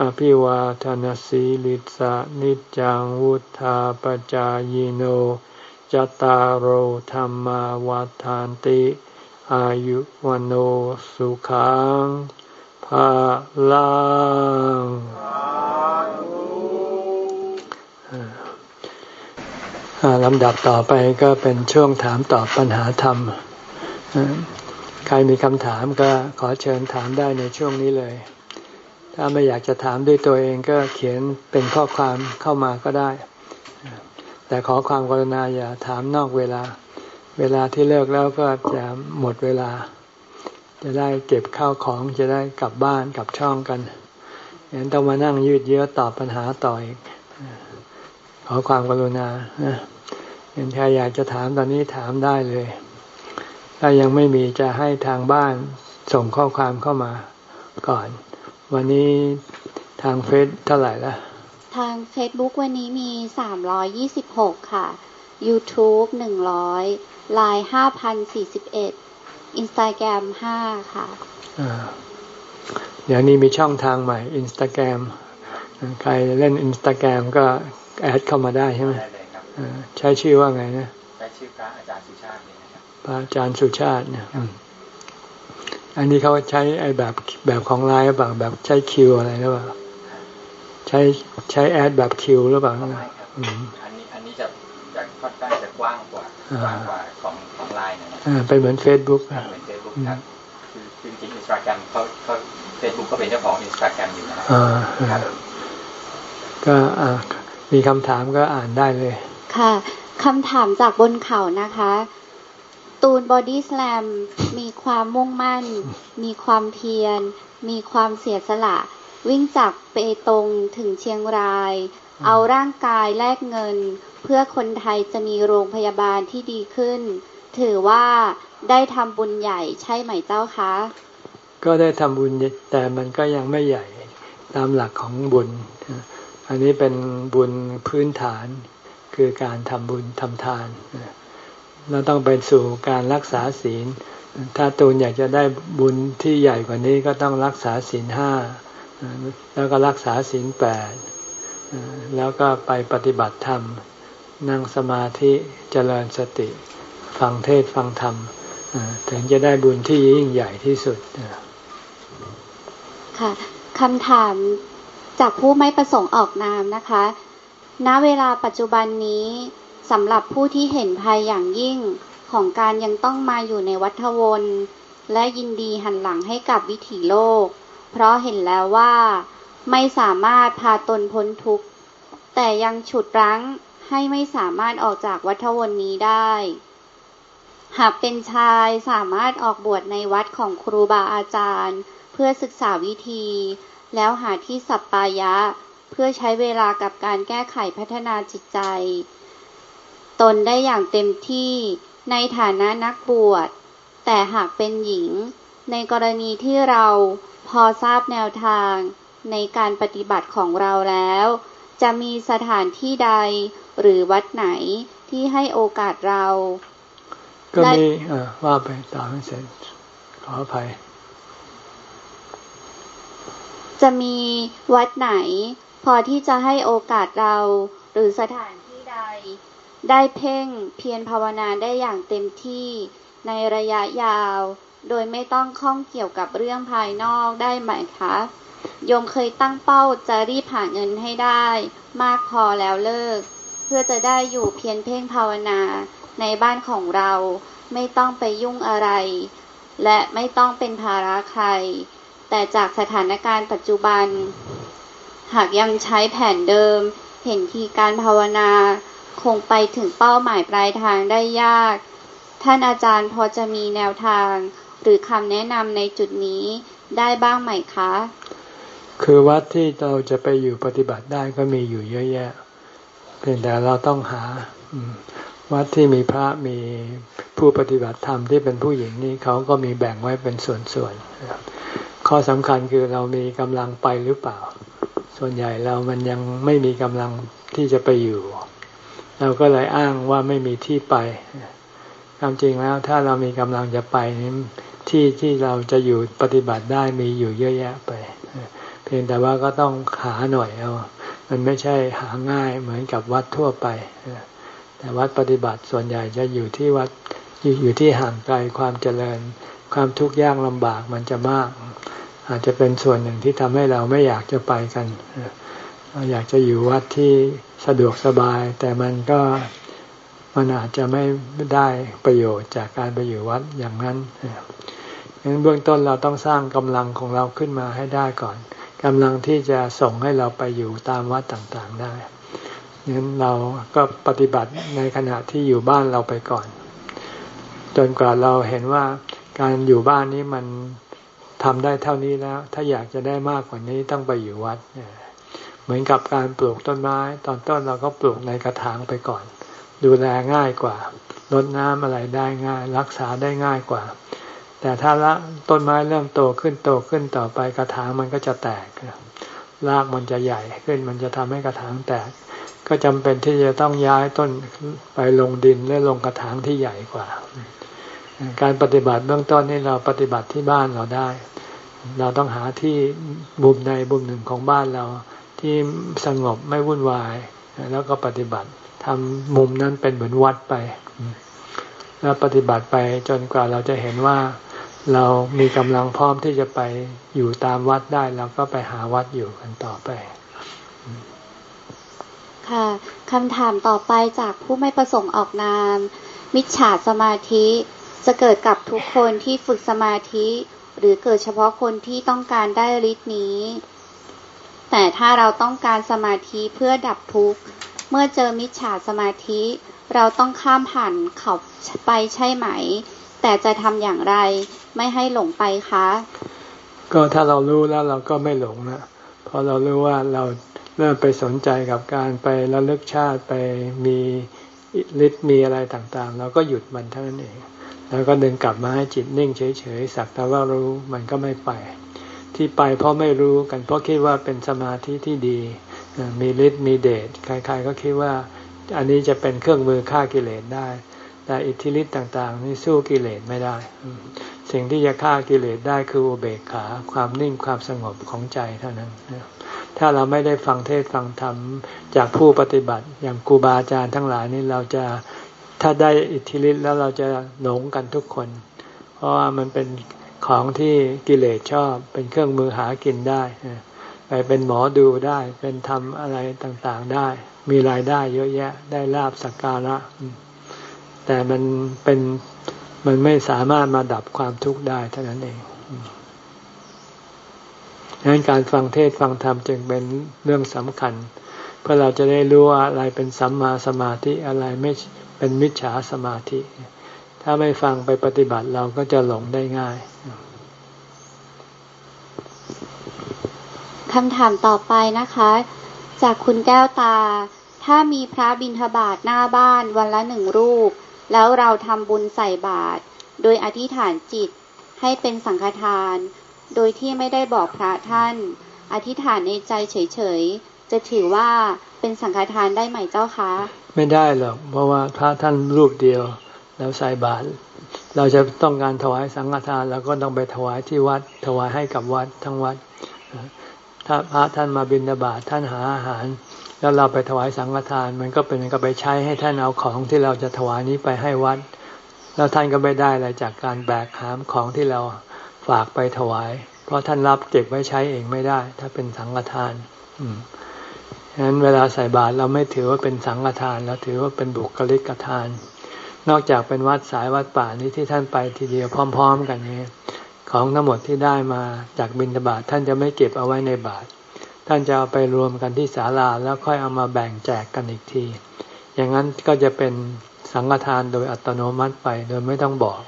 อภิวาทนสีลิสะนิจังวุธาปจายโนจตารโหธรรมวาทานติ อายุวันโอสุขังภาลังลำดับต่อไปก็เป็นช่วงถามตอบปัญหาธรรม ใครมีคำถามก็ขอเชิญถามได้ในช่วงนี้เลย ถ้าไม่อยากจะถามด้วยตัวเองก็เขียนเป็นข้อความเข้ามาก็ได้ แต่ขอความกรุณาอย่าถามนอกเวลา เวลาที่เลิกแล้วก็จะหมดเวลา จะได้เก็บข้าวของจะได้กลับบ้านกลับช่องกันอย่างต้องมานั่งยืดเยื้อตอบปัญหาต่ออีก ขอความกรุณาเห็นใครอยากจะถามตอนนี้ถามได้เลย ถ้ายังไม่มีจะให้ทางบ้านส่งข้อความเข้ามาก่อน วันนี้ทางเฟซเท่าไหร่ละ ทาง Facebook วันนี้มี 326 ค่ะ YouTube 100 Line 5,041 Instagram 5 ค่ะเดี๋ยวนี้มีช่องทางใหม่ Instagram ใครเล่น Instagram ก็ add เข้ามาได้ใช่ไหมใช้ชื่อว่าไงนะ ใช้ชื่อพระอาจารย์สุชาตินี่นะครับพระอาจารย์สุชาติเนี่ย อันนี้เขาใช้ไอ้แบบแบบของไลน์แบบแบบใช้ Q อะไรหรือเปล่าใช้ใช้ add แบบ Q หรือเปล่าอันนี้อันนี้จะจะค่อนข้างจะกว้างกว่ากว้างกว่าของของไลน์นะอ่าเป็นเหมือนเฟซบุ๊กเหมือนเฟซบุ๊กครับคือจริงอินสตาแกรมเขาเขาเฟซบุ๊กก็เป็นเจ้าของอินสตาแกรมอยู่นะครับก็อ่ามีคำถามก็อ่านได้เลย ค่ะคำถามจากบนเขานะคะ ตูนบอดี้สแลมมีความมุ่งมั่น มีความเพียร มีความเสียสละ วิ่งจากเปตงถึงเชียงราย เอาร่างกายแลกเงิน เพื่อคนไทยจะมีโรงพยาบาลที่ดีขึ้น ถือว่าได้ทำบุญใหญ่ใช่ไหมเจ้าคะ ก็ได้ทำบุญแต่มันก็ยังไม่ใหญ่ตามหลักของบุญ อันนี้เป็นบุญพื้นฐานคือการทำบุญทำทาน เราต้องไปสู่การรักษาศีล ถ้าตูนอยากจะได้บุญที่ใหญ่กว่านี้ก็ต้องรักษาศีลห้าแล้วก็รักษาศีลแปดแล้วก็ไปปฏิบัติธรรม นั่งสมาธิเจริญสติ ฟังเทศฟังธรรมถึงจะได้บุญที่ยิ่งใหญ่ที่สุดค่ะคำถามจากผู้ไม่ประสงค์ออกนามนะคะ ณ เวลาปัจจุบันนี้ สำหรับผู้ที่เห็นภัยอย่างยิ่งของการยังต้องมาอยู่ในวัฏวนและยินดีหันหลังให้กับวิถีโลก เพราะเห็นแล้วว่า ไม่สามารถพาตนพ้นทุกข์ แต่ยังฉุดรั้งให้ไม่สามารถออกจากวัฏวนนี้ได้ หากเป็นชายสามารถออกบวชในวัดของครูบาอาจารย์ เพื่อศึกษาวิธี แล้วหาที่สัปปายะ เพื่อใช้เวลากับการแก้ไขพัฒนาจิตใจ ตนได้อย่างเต็มที่ในฐานะนักบวช แต่หากเป็นหญิง ในกรณีที่เราพอทราบแนวทางในการปฏิบัติของเราแล้ว จะมีสถานที่ใดหรือวัดไหนที่ให้โอกาสเรา ก็มีว่าไปตามเสร็จขออภัย จะมีวัดไหน พอที่จะให้โอกาสเรา หรือสถานที่ใด ได้เพ่งเพียรภาวนาได้อย่างเต็มที่ในระยะยาว โดยไม่ต้องข้องเกี่ยวกับเรื่องภายนอกได้ไหมคะโยมเคยตั้งเป้าจะรีบหาเงินให้ได้ มากพอแล้วเลิก เพื่อจะได้อยู่เพียรเพ่งภาวนาในบ้านของเรา ไม่ต้องไปยุ่งอะไร และไม่ต้องเป็นภาระใคร แต่จากสถานการณ์ปัจจุบัน หากยังใช้แผนเดิม เห็นทีการภาวนา คงไปถึงเป้าหมายปลายทางได้ยาก ท่านอาจารย์พอจะมีแนวทาง หรือคำแนะนำในจุดนี้ได้บ้างไหมคะ คือวัดที่เราจะไปอยู่ปฏิบัติได้ก็มีอยู่เยอะแยะ เพียงแต่เราต้องหาวัดที่มีพระมีผู้ปฏิบัติธรรมที่เป็นผู้หญิงนี่เขาก็มีแบ่งไว้เป็นส่วนๆ ข้อสำคัญคือเรามีกำลังไปหรือเปล่า ส่วนใหญ่เรามันยังไม่มีกำลังที่จะไปอยู่ เราก็เลยอ้างว่าไม่มีที่ไปความจริงแล้วถ้าเรามีกำลังจะไปนี้ที่ที่เราจะอยู่ปฏิบัติได้มีอยู่เยอะแยะไป เพียงแต่ว่าก็ต้องหาหน่อยเอามันไม่ใช่หาง่ายเหมือนกับวัดทั่วไป แต่วัดปฏิบัติส่วนใหญ่จะอยู่ที่วัดอยู่ที่ห่างไกลความเจริญ ความทุกข์ยากลำบากมันจะมาก อาจจะเป็นส่วนหนึ่งที่ทำให้เราไม่อยากจะไปกันเรา อยากจะอยู่วัดที่สะดวกสบาย แต่มันก็มันอาจจะไม่ได้ประโยชน์จากการไปอยู่วัดอย่างนั้นงั้นเบื้องต้นเราต้องสร้างกำลังของเราขึ้นมาให้ได้ก่อนกำลังที่จะส่งให้เราไปอยู่ตามวัดต่างๆได้งั้นเราก็ปฏิบัติในขณะที่อยู่บ้านเราไปก่อน จนกว่าเราเห็นว่าการอยู่บ้านนี้มันทำได้เท่านี้แล้ว ถ้าอยากจะได้มากกว่านี้ต้องไปอยู่วัดเนี่ย เหมือนกับการปลูกต้นไม้ ตอนต้นเราก็ปลูกในกระถางไปก่อน ดูแลง่ายกว่าลดน้ำอะไรได้ง่าย รักษาได้ง่ายกว่า แต่ถ้าละต้นไม้เริ่มโตขึ้นโตขึ้นต่อไปกระถางมันก็จะแตกรากมันจะใหญ่ขึ้นมันจะทำให้กระถางแตก ก็จำเป็นที่จะต้องย้ายต้นไปลงดินและลงกระถางที่ใหญ่กว่า การปฏิบัติเบื้องต้นนี่เราปฏิบัติที่บ้านเราได้ เราต้องหาที่บุมในบุมหนึ่งของบ้านเรา ที่สงบไม่วุ่นวาย แล้วก็ปฏิบัติทำมุมนั้นเป็นเหมือนวัดไป แล้วปฏิบัติไปจนกว่าเราจะเห็นว่าเรามีกำลังพร้อมที่จะไปอยู่ตามวัดได้เราก็ไปหาวัดอยู่กันต่อไป ค่ะคำถามต่อไปจากผู้ไม่ประสงค์ออกนาม มิจฉาสมาธิจะเกิดกับทุกคนที่ฝึกสมาธิ หรือเกิดเฉพาะคนที่ต้องการได้ฤทธิ์นี้ แต่ถ้าเราต้องการสมาธิเพื่อดับทุกข์ เมื่อเจอมิจฉาสมาธิ เราต้องข้ามผ่านเขาไปใช่ไหม แต่จะทำอย่างไรไม่ให้หลงไปคะ ก็ถ้าเรารู้แล้วเราก็ไม่หลงนะพอเรารู้ว่าเราเริ่มไปสนใจกับการไประลึกชาติไปมีฤทธิ์มีอะไรต่างๆ เราก็หยุดมันเท่านั้นเอง แล้วก็ดึงกลับมาให้จิตนิ่งเฉยๆสักแต่ว่ารู้มันก็ไม่ไป ที่ไปเพราะไม่รู้กันเพราะคิดว่าเป็นสมาธิที่ดี มีฤทธิ์มีเดชใครๆก็คิดว่าอันนี้จะเป็นเครื่องมือฆ่ากิเลสได้ แต่อิทธิฤทธิ์ต่างๆ นี่สู้กิเลสไม่ได้ สิ่งที่จะฆ่ากิเลสได้คืออุเบกขาความนิ่งความสงบของใจเท่านั้น ถ้าเราไม่ได้ฟังเทศฟังธรรมจากผู้ปฏิบัติอย่างครูบาอาจารย์ทั้งหลายนี่เราจะถ้าได้อิทธิฤทธิ์แล้วเราจะหลงกันทุกคน เพราะว่ามันเป็น ของที่กิเลสชอบ เป็นเครื่องมือหากินได้ ไปเป็นหมอดูได้ เป็นทำอะไรต่างๆได้ มีรายได้เยอะแยะ ได้ลาบสักการะ แต่มันเป็นมันไม่สามารถมาดับความทุกข์ได้เท่านั้นเองดังนั้นการฟังเทศฟังธรรมจึงเป็นเรื่องสำคัญ เพื่อเราจะได้รู้ว่าอะไรเป็นสัมมาสมาธิอะไรไม่เป็นมิจฉาสมาธิ ถ้าไม่ฟังไปปฏิบัติเราก็จะหลงได้ง่าย คำถามต่อไปนะคะ จากคุณแก้วตา ถ้ามีพระบิณฑบาตหน้าบ้านวันละหนึ่งรูป แล้วเราทำบุญใส่บาตรโดยอธิษฐานจิตให้เป็นสังฆทาน โดยที่ไม่ได้บอกพระท่าน อธิษฐานในใจเฉยๆ จะถือว่าเป็นสังฆทานได้ไหมเจ้าคะ ไม่ได้หรอก เพราะว่าพระท่านรูปเดียวแล้วใส่บาตรเราจะต้องการถวายสังฆทานเราก็ต้องไปถวายที่วัด ถวายให้กับวัดทั้งวัด ถ้าพระท่านมาบิณฑบาตท่านหาอาหาร แล้วเราไปถวายสังฆทาน มันก็เป็นก็ไปใช้ให้ท่านเอาของที่เราจะถวายนี้ไปให้วัด แล้วท่านก็ไม่ได้อะไรจากการแบกหามของที่เราฝากไปถวาย เพราะท่านรับเก็บไว้ใช้เองไม่ได้ ถ้าเป็นสังฆทาน อืมฉะนั้นเวลาใส่บาตรเราไม่ถือว่าเป็นสังฆทานเราถือว่าเป็นบุคลิกทาน นอกจากเป็นวัดสายวัดป่านี้ที่ท่านไปทีเดียวพร้อม ๆ กันนี้ ของทั้งหมดที่ได้มาจากบิณฑบาตท่านจะไม่เก็บเอาไว้ในบาตรท่านจะเอาไปรวมกันที่ศาลาแล้วค่อยเอามาแบ่งแจกกันอีกที อย่างนั้นก็จะเป็นสังฆทานโดยอัตโนมัติไปโดยไม่ต้องบอก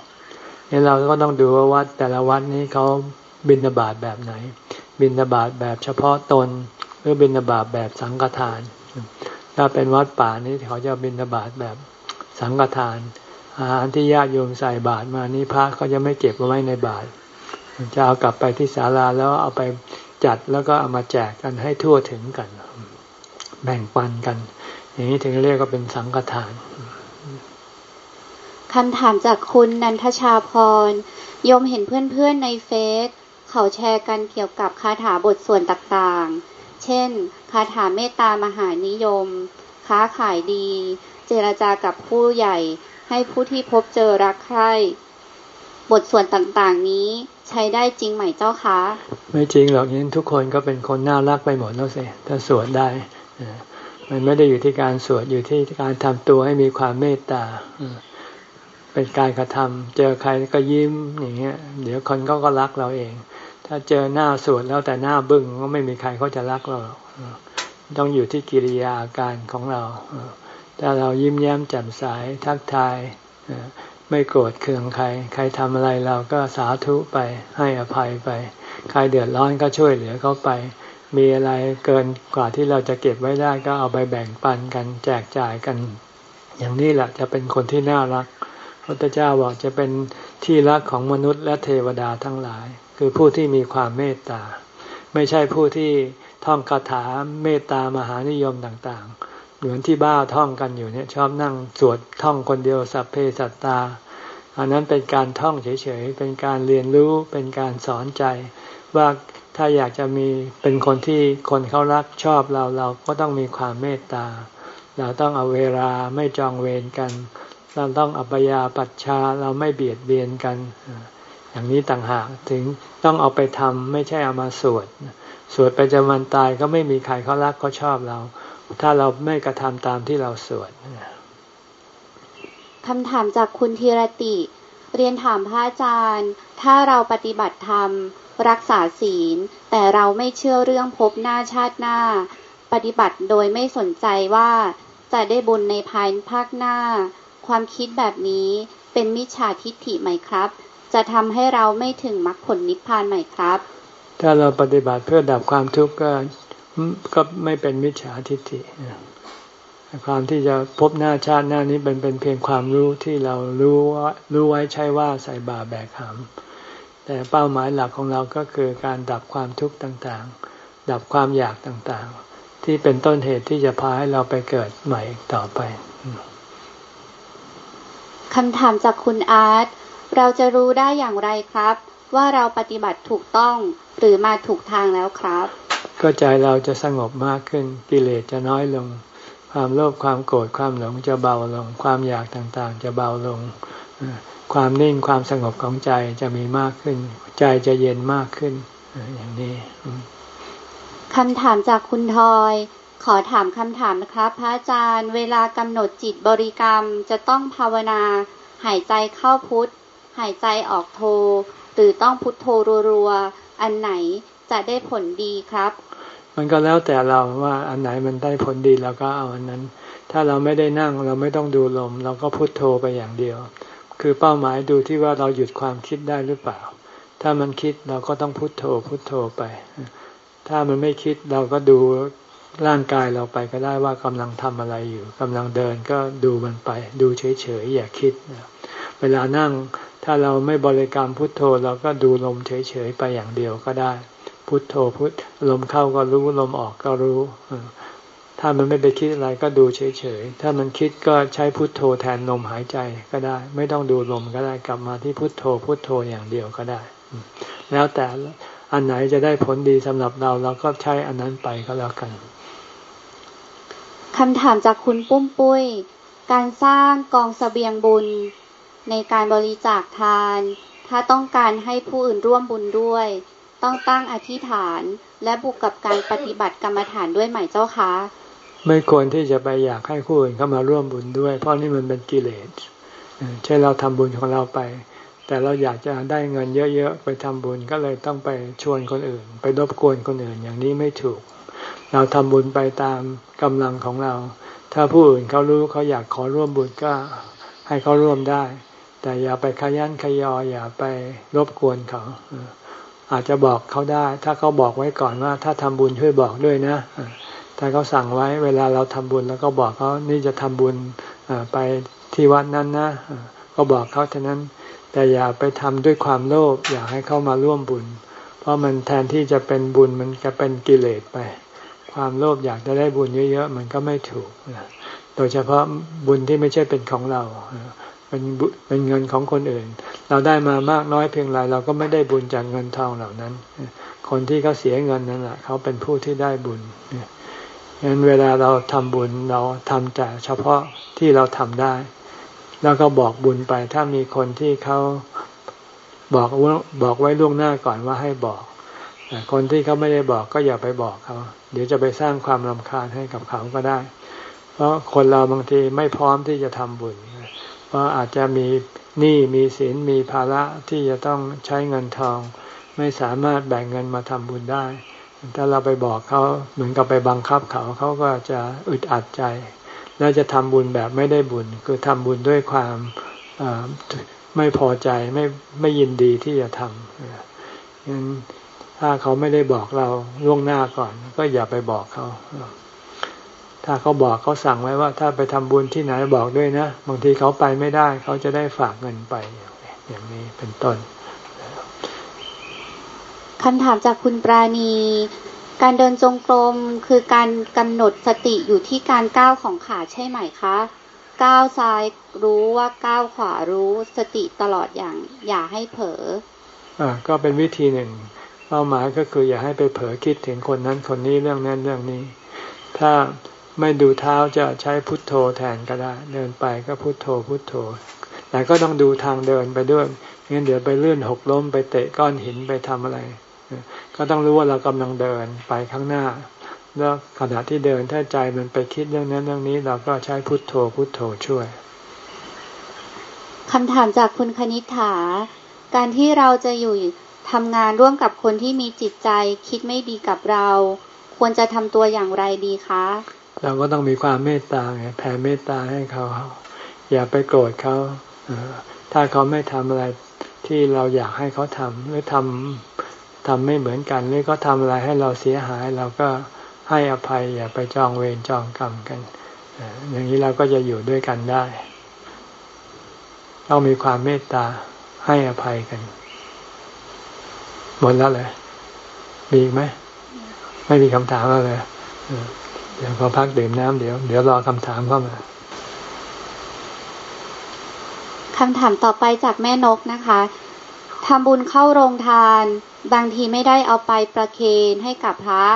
นี่เราก็ต้องดูว่าวัดแต่ละวัดนี้เขาบิณฑบาตแบบไหน บิณฑบาตแบบเฉพาะตนหรือบิณฑบาตแบบสังฆทาน ถ้าเป็นวัดป่านี้เขาจะบิณฑบาตแบบสังฆทาน อาหารที่ญาติโยมใส่บาตรมานี้พระก็จะไม่เก็บเอาไว้ในบาตร จะเอากลับไปที่ศาลาแล้วเอาไปจัดแล้วก็เอามาแจกกันให้ทั่วถึงกัน แบ่งปันกัน อย่างนี้ถึงเรียกว่าเป็นสังฆทานคำถามจากคุณนันทชาพรยมเห็นเพื่อนๆในเฟซเขาแชร์กันเกี่ยวกับคาถาบทส่วนต่างๆ เช่น คาถาเมตตามหานิยม ค้าขายดี เจรจากับผู้ใหญ่ ให้ผู้ที่พบเจอรักใคร่ บทส่วนต่างๆนี้ ใช้ได้จริงไหมเจ้าคะ ไม่จริงหรอกนี้ทุกคนก็เป็นคนน่ารักไปหมดแล้วสิถ้าสวดได้มันไม่ได้อยู่ที่การสวดอยู่ที่การทำตัวให้มีความเมตตาเป็นการกระทำเจอใครก็ยิ้มอย่างเงี้ย เดี๋ยวคนก็ก็รักเราเอง ถ้าเจอหน้าสวดแล้วแต่หน้าบึ้งก็ไม่มีใครเขาจะรักเราต้องอยู่ที่กิริยาอาการของเราถ้าเรายิ้มแย้มแจ่มใสทักทาย ไม่โกรธเคืองใคร ใครทำอะไรเราก็สาธุไปให้อภัยไป ใครเดือดร้อนก็ช่วยเหลือเขาไป มีอะไรเกินกว่าที่เราจะเก็บไว้ได้ก็เอาไปแบ่งปันกันแจกจ่ายกัน อย่างนี้แหละจะเป็นคนที่น่ารักพระเจ้าบอกจะเป็นที่รักของมนุษย์และเทวดาทั้งหลาย คือผู้ที่มีความเมตตา ไม่ใช่ผู้ที่ท่องคาถาเมตตามหานิยมต่าง เหมือนที่บ้าท่องกันอยู่เนี่ย ชอบนั่งสวดท่องคนเดียวสัพเพสัตตา อันนั้นเป็นการท่องเฉยๆ เป็นการเรียนรู้เป็นการสอนใจ ว่าถ้าอยากจะมีเป็นคนที่คนเขารักชอบเราเราก็ต้องมีความเมตตา เราต้องเอาเวลาไม่จองเวรกัน เราต้องอัปยาปัชชาเราไม่เบียดเบียนกัน อย่างนี้ต่างหากถึงต้องเอาไปทำไม่ใช่เอามาสวดสวดไปจะมันตายก็ไม่มีใครเขารักเขาชอบเรา ถ้าเราไม่กระทำตามที่เราสวดคำถามจากคุณธีรติ เรียนถามพระอาจารย์ ถ้าเราปฏิบัติธรรม รักษาศีล แต่เราไม่เชื่อเรื่องพบหน้าชาติหน้า ปฏิบัติโดยไม่สนใจว่าจะได้บุญในภายภาคหน้า ความคิดแบบนี้เป็นมิจฉาทิฏฐิไหมครับ จะทำให้เราไม่ถึงมรรคผลนิพพานไหมครับ ถ้าเราปฏิบัติเพื่อดับความทุกข์ก็ ก็ไม่เป็นมิจฉาทิฏฐิความที่จะพบหน้าชาติหน้านี้เป็นเป็นเพียงความรู้ที่เรารู้ว่ารู้ไว้ใช่ว่าใส่บาแบกหามแต่เป้าหมายหลักของเราก็คือการดับความทุกข์ต่างๆ ดับความอยากต่างๆ ที่เป็นต้นเหตุที่จะพาให้เราไปเกิดใหม่ต่อไปคำถามจากคุณอาร์ตเราจะรู้ได้อย่างไรครับ ว่าเราปฏิบัติถูกต้องหรือมาถูกทางแล้วครับ ก็ใจเราจะสงบมากขึ้น กิเลสจะน้อยลง ความโลภความโกรธความหลงจะเบาลง ความอยากต่างๆ จะเบาลง ความนิ่งความสงบของใจจะมีมากขึ้น ใจจะเย็นมากขึ้นอย่างนี้คำถามจากคุณทอยขอถามคำถามนะครับ พระอาจารย์เวลากำหนดจิตบริกรรมจะต้องภาวนา หายใจเข้าพุทธหายใจออกโท หรือต้องพุทโธรัวๆอันไหน จะได้ผลดีครับ มันก็แล้วแต่เราว่าอันไหนมันได้ผลดีเราก็เอาอันนั้น ถ้าเราไม่ได้นั่งเราไม่ต้องดูลม เราก็พุทโธไปอย่างเดียว คือเป้าหมายดูที่ว่าเราหยุดความคิดได้หรือเปล่า ถ้ามันคิดเราก็ต้องพุโทโธพุโทโธไป ถ้ามันไม่คิดเราก็ดูร่างกายเราไปก็ได้ว่ากำลังทำอะไรอยู่กำลังเดินก็ดูมันไป ดูเฉยๆอย่าคิดเวลานั่งถ้าเราไม่บริกรรมพุทโธเราก็ดูลมเฉยๆไปอย่างเดียวก็ได้ พุทโธพุทลมเข้าก็รู้ลมออกก็รู้ถ้ามันไม่ไปคิดอะไรก็ดูเฉยๆ ถ้ามันคิดก็ใช้พุทโธแทนลมหายใจก็ได้ ไม่ต้องดูลมก็ได้กลับมาที่พุทโธพุทโธอย่างเดียวก็ได้ แล้วแต่อันไหนจะได้ผลดีสำหรับเราเราก็ใช้อันนั้นไปก็แล้วกันคำถามจากคุณปุ้มปุ้ย การสร้างกองสเสบียงบุญ ในการบริจาคทาน ถ้าต้องการให้ผู้อื่นร่วมบุญด้วย ต้องตั้งอธิษฐาน และบุกกับการปฏิบัติกรรมฐานด้วยไหมเจ้าคะไม่ควรที่จะไปอยากให้ผู้อื่นเข้ามาร่วมบุญด้วย เพราะนี่มันเป็นกิเลสใช่เราทำบุญของเราไป แต่เราอยากจะได้เงินเยอะๆไปทำบุญก็เลยต้องไปชวนคนอื่น ไปรบกวนคนอื่นอย่างนี้ไม่ถูก เราทำบุญไปตามกำลังของเรา ถ้าผู้อื่นเขารู้เขาอยากขอร่วมบุญก็ให้เขาร่วมได้ แต่อย่าไปขยันขยออย่าไปรบกวนเขา อาจจะบอกเขาได้ ถ้าเขาบอกไว้ก่อนว่า ถ้าทำบุญช่วยบอกด้วยนะถ้าเขาสั่งไว้เวลาเราทำบุญแล้วก็บอกเขานี่จะทำบุญไปที่วัดนั้นนะก็บอกเขาเท่านั้น แต่อย่าไปทำด้วยความโลภอยากให้เขามาร่วมบุญ เพราะมันแทนที่จะเป็นบุญมันจะเป็นกิเลสไป ความโลภอยากจะได้บุญเยอะๆมันก็ไม่ถูกโดยเฉพาะบุญที่ไม่ใช่เป็นของเรา เป็นเป็นเงินของคนอื่น เราได้มามากน้อยเพียงไรเราก็ไม่ได้บุญจากเงินทองเหล่านั้น คนที่เขาเสียเงินนั่นแหละเขาเป็นผู้ที่ได้บุญฉะนั้นเวลาเราทำบุญเราทำแต่เฉพาะที่เราทำได้ แล้วก็บอกบุญไปถ้ามีคนที่เขาบอกว่าบอกไว้ล่วงหน้าก่อนว่าให้บอกแต่คนที่เขาไม่ได้บอกก็อย่าไปบอกเขา เดี๋ยวจะไปสร้างความรำคาญให้กับเขาก็ได้ เพราะคนเราบางทีไม่พร้อมที่จะทำบุญ เพราะอาจจะมีหนี้มีสินมีภาระที่จะต้องใช้เงินทอง ไม่สามารถแบ่งเงินมาทำบุญได้ ถ้าเราไปบอกเขาเหมือนกับไปบังคับเขาเขาก็จะอึดอัดใจ แล้วจะทำบุญแบบไม่ได้บุญ คือทำบุญด้วยความไม่พอใจไม่ไม่ยินดีที่จะทำงั้นถ้าเขาไม่ได้บอกเราล่วงหน้าก่อน ก็อย่าไปบอกเขา ถ้าเขาบอกเขาสั่งไว้ว่า ถ้าไปทำบุญที่ไหนบอกด้วยนะ บางทีเขาไปไม่ได้ เขาจะได้ฝากเงินไป อย่างนี้เป็นต้นคำถามจากคุณปราณี การเดินจงกรมคือการกำหนดสติอยู่ที่การก้าวของขาใช่ไหมคะก้าวซ้ายรู้ว่าก้าวขวารู้สติตลอดอย่าง อย่าให้เผลออ่าก็เป็นวิธีหนึ่ง เป้าหมายก็คืออย่าให้ไปเผลอคิดถึงคนนั้นคนนี้เรื่องนั้นเรื่องนี้ ถ้า ไม่ดูเท้าจะใช้พุทโธแทนก็ได้ เดินไปก็พุทโธพุทโธ แต่ก็ต้องดูทางเดินไปด้วยงั้นเดี๋ยวไปเลื่อนหกล้มไปเตะก้อนหินไปทำอะไร ก็ต้องรู้ว่าเรากำลังเดินไปข้างหน้า แล้วขณะที่เดินถ้าใจมันไปคิดเรื่องนั้นเรื่องนี้เราก็ใช้พุทโธพุทโธช่วยคำถามจากคุณคณิษฐา การที่เราจะอยู่ทำงานร่วมกับคนที่มีจิตใจคิดไม่ดีกับเรา ควรจะทำตัวอย่างไรดีคะ เราก็ต้องมีความเมตตาแผ่เมตตาให้เขา อย่าไปโกรธเขาถ้าเขาไม่ทำอะไรที่เราอยากให้เขาทำหรือทำทำไม่เหมือนกันหรือเขาทำอะไรให้เราเสียหายเราก็ให้อภัย อย่าไปจองเวรจองกรรมกันอย่างนี้เราก็จะอยู่ด้วยกันได้ ต้องมีความเมตตาให้อภัยกัน หมดแล้วเลยมีไหม ไม่มีคำถามแล้วเลย เดี๋ยวพอพักดื่มน้ำเดี๋ยว เดี๋ยวรอคำถามเข้ามาคำถามต่อไปจากแม่นกนะคะทำบุญเข้าโรงทาน บางทีไม่ได้เอาไปประเคนให้กับพระ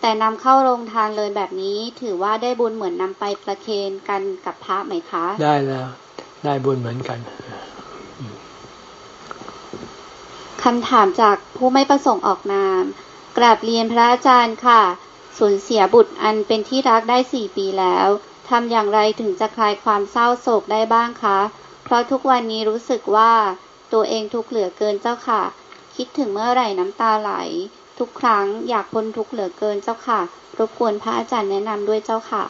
แต่นำเข้าโรงทานเลยแบบนี้ ถือว่าได้บุญเหมือนนำไปประเคนกันกับพระไหมคะ ได้แล้ว ได้บุญเหมือนกันคำถามจากผู้ไม่ประสงค์ออกนาม กราบเรียนพระอาจารย์ค่ะ สูญเสียบุตรอันเป็นที่รักได้สี่ปีแล้วทำอย่างไรถึงจะคลายความเศร้าโศกได้บ้างคะ เพราะทุกวันนี้รู้สึกว่าตัวเองทุกข์เหลือเกินเจ้าค่ะ คิดถึงเมื่อไหร่น้ำตาไหล ทุกครั้งอยากพ้นทุกข์เหลือเกินเจ้าค่ะ รบกวนพระอาจารย์แนะนำด้วยเจ้าค่ะ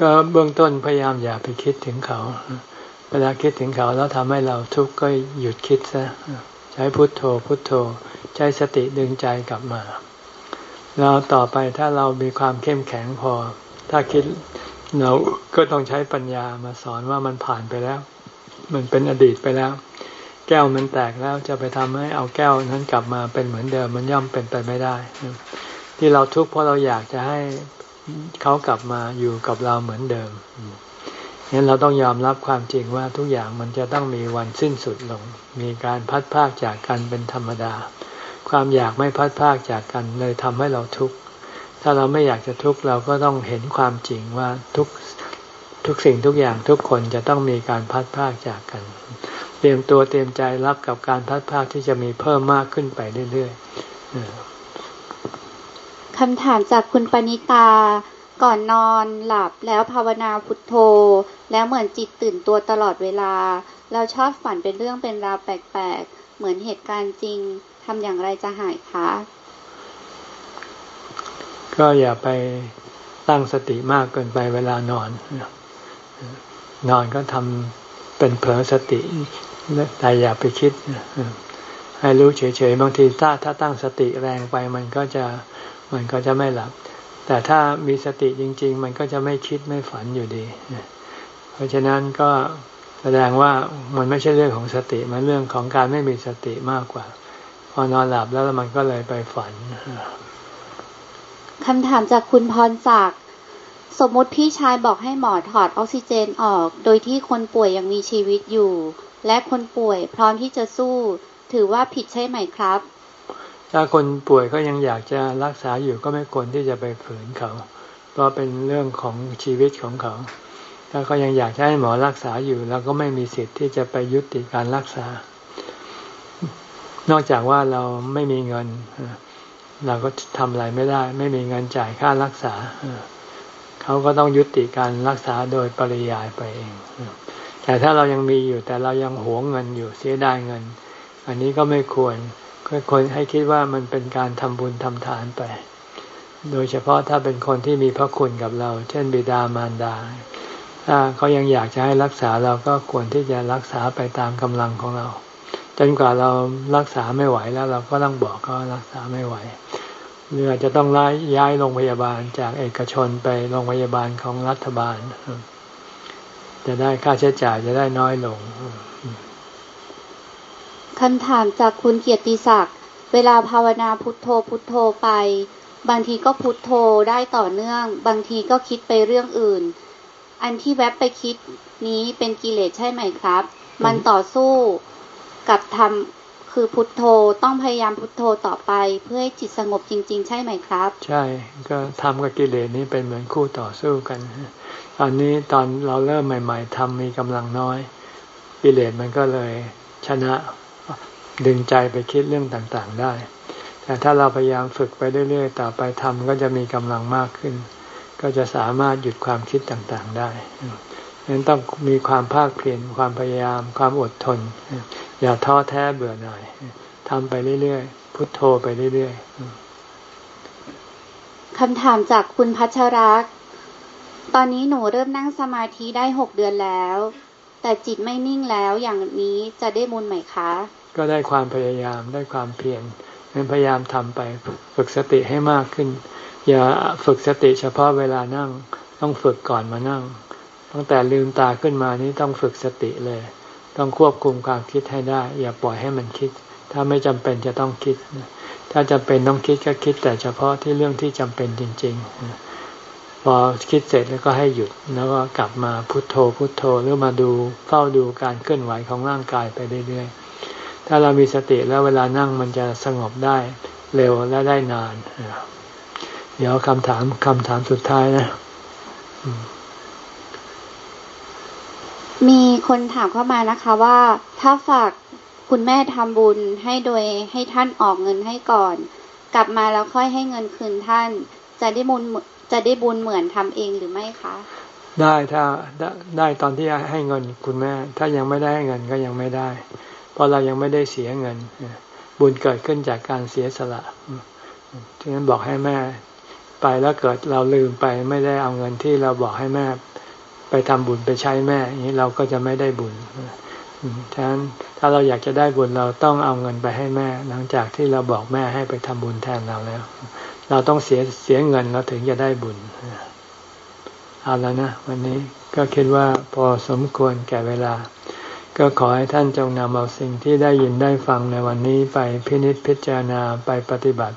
ก็เบื้องต้นพยายามอย่าไปคิดถึงเขา เวลาคิดถึงเขาแล้วทำให้เราทุกข์ก็หยุดคิดซะ ใช้พุทโธพุทโธ ใช้สติดึงใจกลับมา แล้วต่อไปถ้าเรามีความเข้มแข็งพอ ถ้าคิดเราก็ต้องใช้ปัญญามาสอนว่ามันผ่านไปแล้ว มันเป็นอดีตไปแล้ว แก้วมันแตกแล้วจะไปทำให้เอาแก้วนั้นกลับมาเป็นเหมือนเดิมมันย่อมเป็นไปไม่ได้ ที่เราทุกข์เพราะเราอยากจะให้เขากลับมาอยู่กับเราเหมือนเดิมงั้นเราต้องยอมรับความจริงว่าทุกอย่างมันจะต้องมีวันสิ้นสุดลง มีการพัดพากจากกันเป็นธรรมดา ความอยากไม่พัดพากจากกันเลยทำให้เราทุกข์ถ้าเราไม่อยากจะทุกข์เราก็ต้องเห็นความจริงว่าทุกทุกสิ่งทุกอย่างทุกคนจะต้องมีการพัดพากจากกัน เตรียมตัวเตรียมใจรับกับการพัดพากที่จะมีเพิ่มมากขึ้นไปเรื่อยๆคำถามจากคุณปณิตาก่อนนอนหลับแล้วภาวนาพุทโธ แล้วเหมือนจิตตื่นตัวตลอดเวลา เราชอบฝันเป็นเรื่องเป็นราวแปลกๆ เหมือนเหตุการณ์จริง ทำอย่างไรจะหายคะ ก็อย่าไปตั้งสติมากเกินไปเวลานอน นอนก็ทำเป็นเผลอสติแต่อย่าไปคิด ให้รู้เฉยๆ บางทีถ้าถ้าตั้งสติแรงไปมันก็จะมันก็จะไม่หลับ แต่ถ้ามีสติจริง ๆ มันก็จะไม่คิดไม่ฝันอยู่ดี เพราะฉะนั้นก็แสดงว่ามันไม่ใช่เรื่องของสติ มันเรื่องของการไม่มีสติมากกว่า อนอนหลับแล้วมันก็เลยไปฝันคำถามจากคุณพรศักดิ์สมมติพี่ชายบอกให้หมอถอดออกซิเจนออก โดยที่คนป่วยยังมีชีวิตอยู่ และคนป่วยพร้อมที่จะสู้ ถือว่าผิดใช่ไหมครับ ถ้าคนป่วยก็ยังอยากจะรักษาอยู่ก็ไม่ควรที่จะไปฝืนเขา เพราะเป็นเรื่องของชีวิตของเขา ถ้าเขายังอยากให้หมอรักษาอยู่เราก็ไม่มีสิทธิ์ที่จะไปยุติการรักษา นอกจากว่าเราไม่มีเงิน เราก็ทำอะไรไม่ได้ ไม่มีเงินจ่ายค่ารักษา เขาก็ต้องยุติการรักษาโดยปริยายไปเอง แต่ถ้าเรายังมีอยู่แต่เรายังหวงเงินอยู่เสียดายเงิน อันนี้ก็ไม่ควรควรให้คิดว่ามันเป็นการทำบุญทำทานไป โดยเฉพาะถ้าเป็นคนที่มีพระคุณกับเรา เช่นบิดามารดา ถ้าเขายังอยากจะให้รักษาเราก็ควรที่จะรักษาไปตามกำลังของเรา จนกว่าเรารักษาไม่ไหวแล้ว เราก็ต้องบอกเขารักษาไม่ไหวหรืออาจจะต้องย้ายโรงพยาบาลจากเอกชนไปโรงพยาบาลของรัฐบาล จะได้ค่าใช้จ่ายจะได้น้อยลงคำถามจากคุณเกียรติศักดิ์เวลาภาวนาพุทโธพุทโธไป บางทีก็พุทโธได้ต่อเนื่อง บางทีก็คิดไปเรื่องอื่น อันที่แวบไปคิดนี้เป็นกิเลสใช่ไหมครับ มันต่อสู้ กับทำคือพุทโธต้องพยายามพุทโธต่อไป เพื่อให้จิตสงบจริง ๆ ใช่ไหมครับ ใช่ ก็ทำกับกิเลสนี้เป็นเหมือนคู่ต่อสู้กันตอนนี้ตอนเราเริ่มใหม่ ๆทำมีกำลังน้อย กิเลสมันก็เลยชนะดึงใจไปคิดเรื่องต่างๆได้ แต่ถ้าเราพยายามฝึกไปเรื่อยๆ ต่อไปทำก็จะมีกำลังมากขึ้น ก็จะสามารถหยุดความคิดต่างๆได้ดังนั้นต้องมีความภาคเพียรความพยายาม ความอดทน อย่าท้อแท้เบื่อหน่ายทำไปเรื่อยๆ พุทโธไปเรื่อยๆคำถามจากคุณพัชรักตอนนี้หนูเริ่มนั่งสมาธิได้หกเดือนแล้ว แต่จิตไม่นิ่งแล้วอย่างนี้จะได้บุญไหมคะ ก็ได้ความพยายามได้ความเพียรนั้นพยายามทำไปฝึกสติให้มากขึ้น อย่าฝึกสติเฉพาะเวลานั่ง ต้องฝึกก่อนมานั่ง ตั้งแต่ลืมตาขึ้นมานี้ต้องฝึกสติเลย ต้องควบคุมความคิดให้ได้ อย่าปล่อยให้มันคิด ถ้าไม่จำเป็นจะต้องคิด ถ้าจำเป็นต้องคิดก็คิดแต่เฉพาะที่เรื่องที่จำเป็นจริง ๆ พอคิดเสร็จแล้วก็ให้หยุดแล้วก็กลับมาพุโทโธพุโทโธหรือมาดูเฝ้าดูการเคลื่อนไหวของร่างกายไปเรื่อยๆ ถ้าเรามีสติแล้วเวลานั่งมันจะสงบได้เร็วและได้นาน เดี๋ยวคำถามคำถามสุดท้ายนะ มีคนถามเข้ามานะคะว่า ถ้าฝากคุณแม่ทำบุญให้โดยให้ท่านออกเงินให้ก่อน กลับมาแล้วค่อยให้เงินคืนท่าน จะได้บุญจะได้บุญเหมือนทำเองหรือไม่คะ ได้ถ้าได้ได้ตอนที่ให้เงินคุณแม่ ถ้ายังไม่ได้ให้เงินก็ยังไม่ได้ เพราะเรายังไม่ได้เสียเงิน บุญเกิดขึ้นจากการเสียสละฉะนั้นบอกให้แม่ไปแล้วเกิดเราลืมไปไม่ได้เอาเงินที่เราบอกให้แม่ ไปทำบุญไปใช้แม่อย่างนี้เราก็จะไม่ได้บุญฉะนั้นถ้าเราอยากจะได้บุญเราต้องเอาเงินไปให้แม่ หลังจากที่เราบอกแม่ให้ไปทำบุญแทนเราแล้ว เราต้องเสียเสียเงินเราถึงจะได้บุญเอาแล้วนะวันนี้ก็คิดว่าพอสมควรแก่เวลา ก็ขอให้ท่านจงนำเอาสิ่งที่ได้ยินได้ฟังในวันนี้ไปพินิจพิจารณาไปปฏิบัติ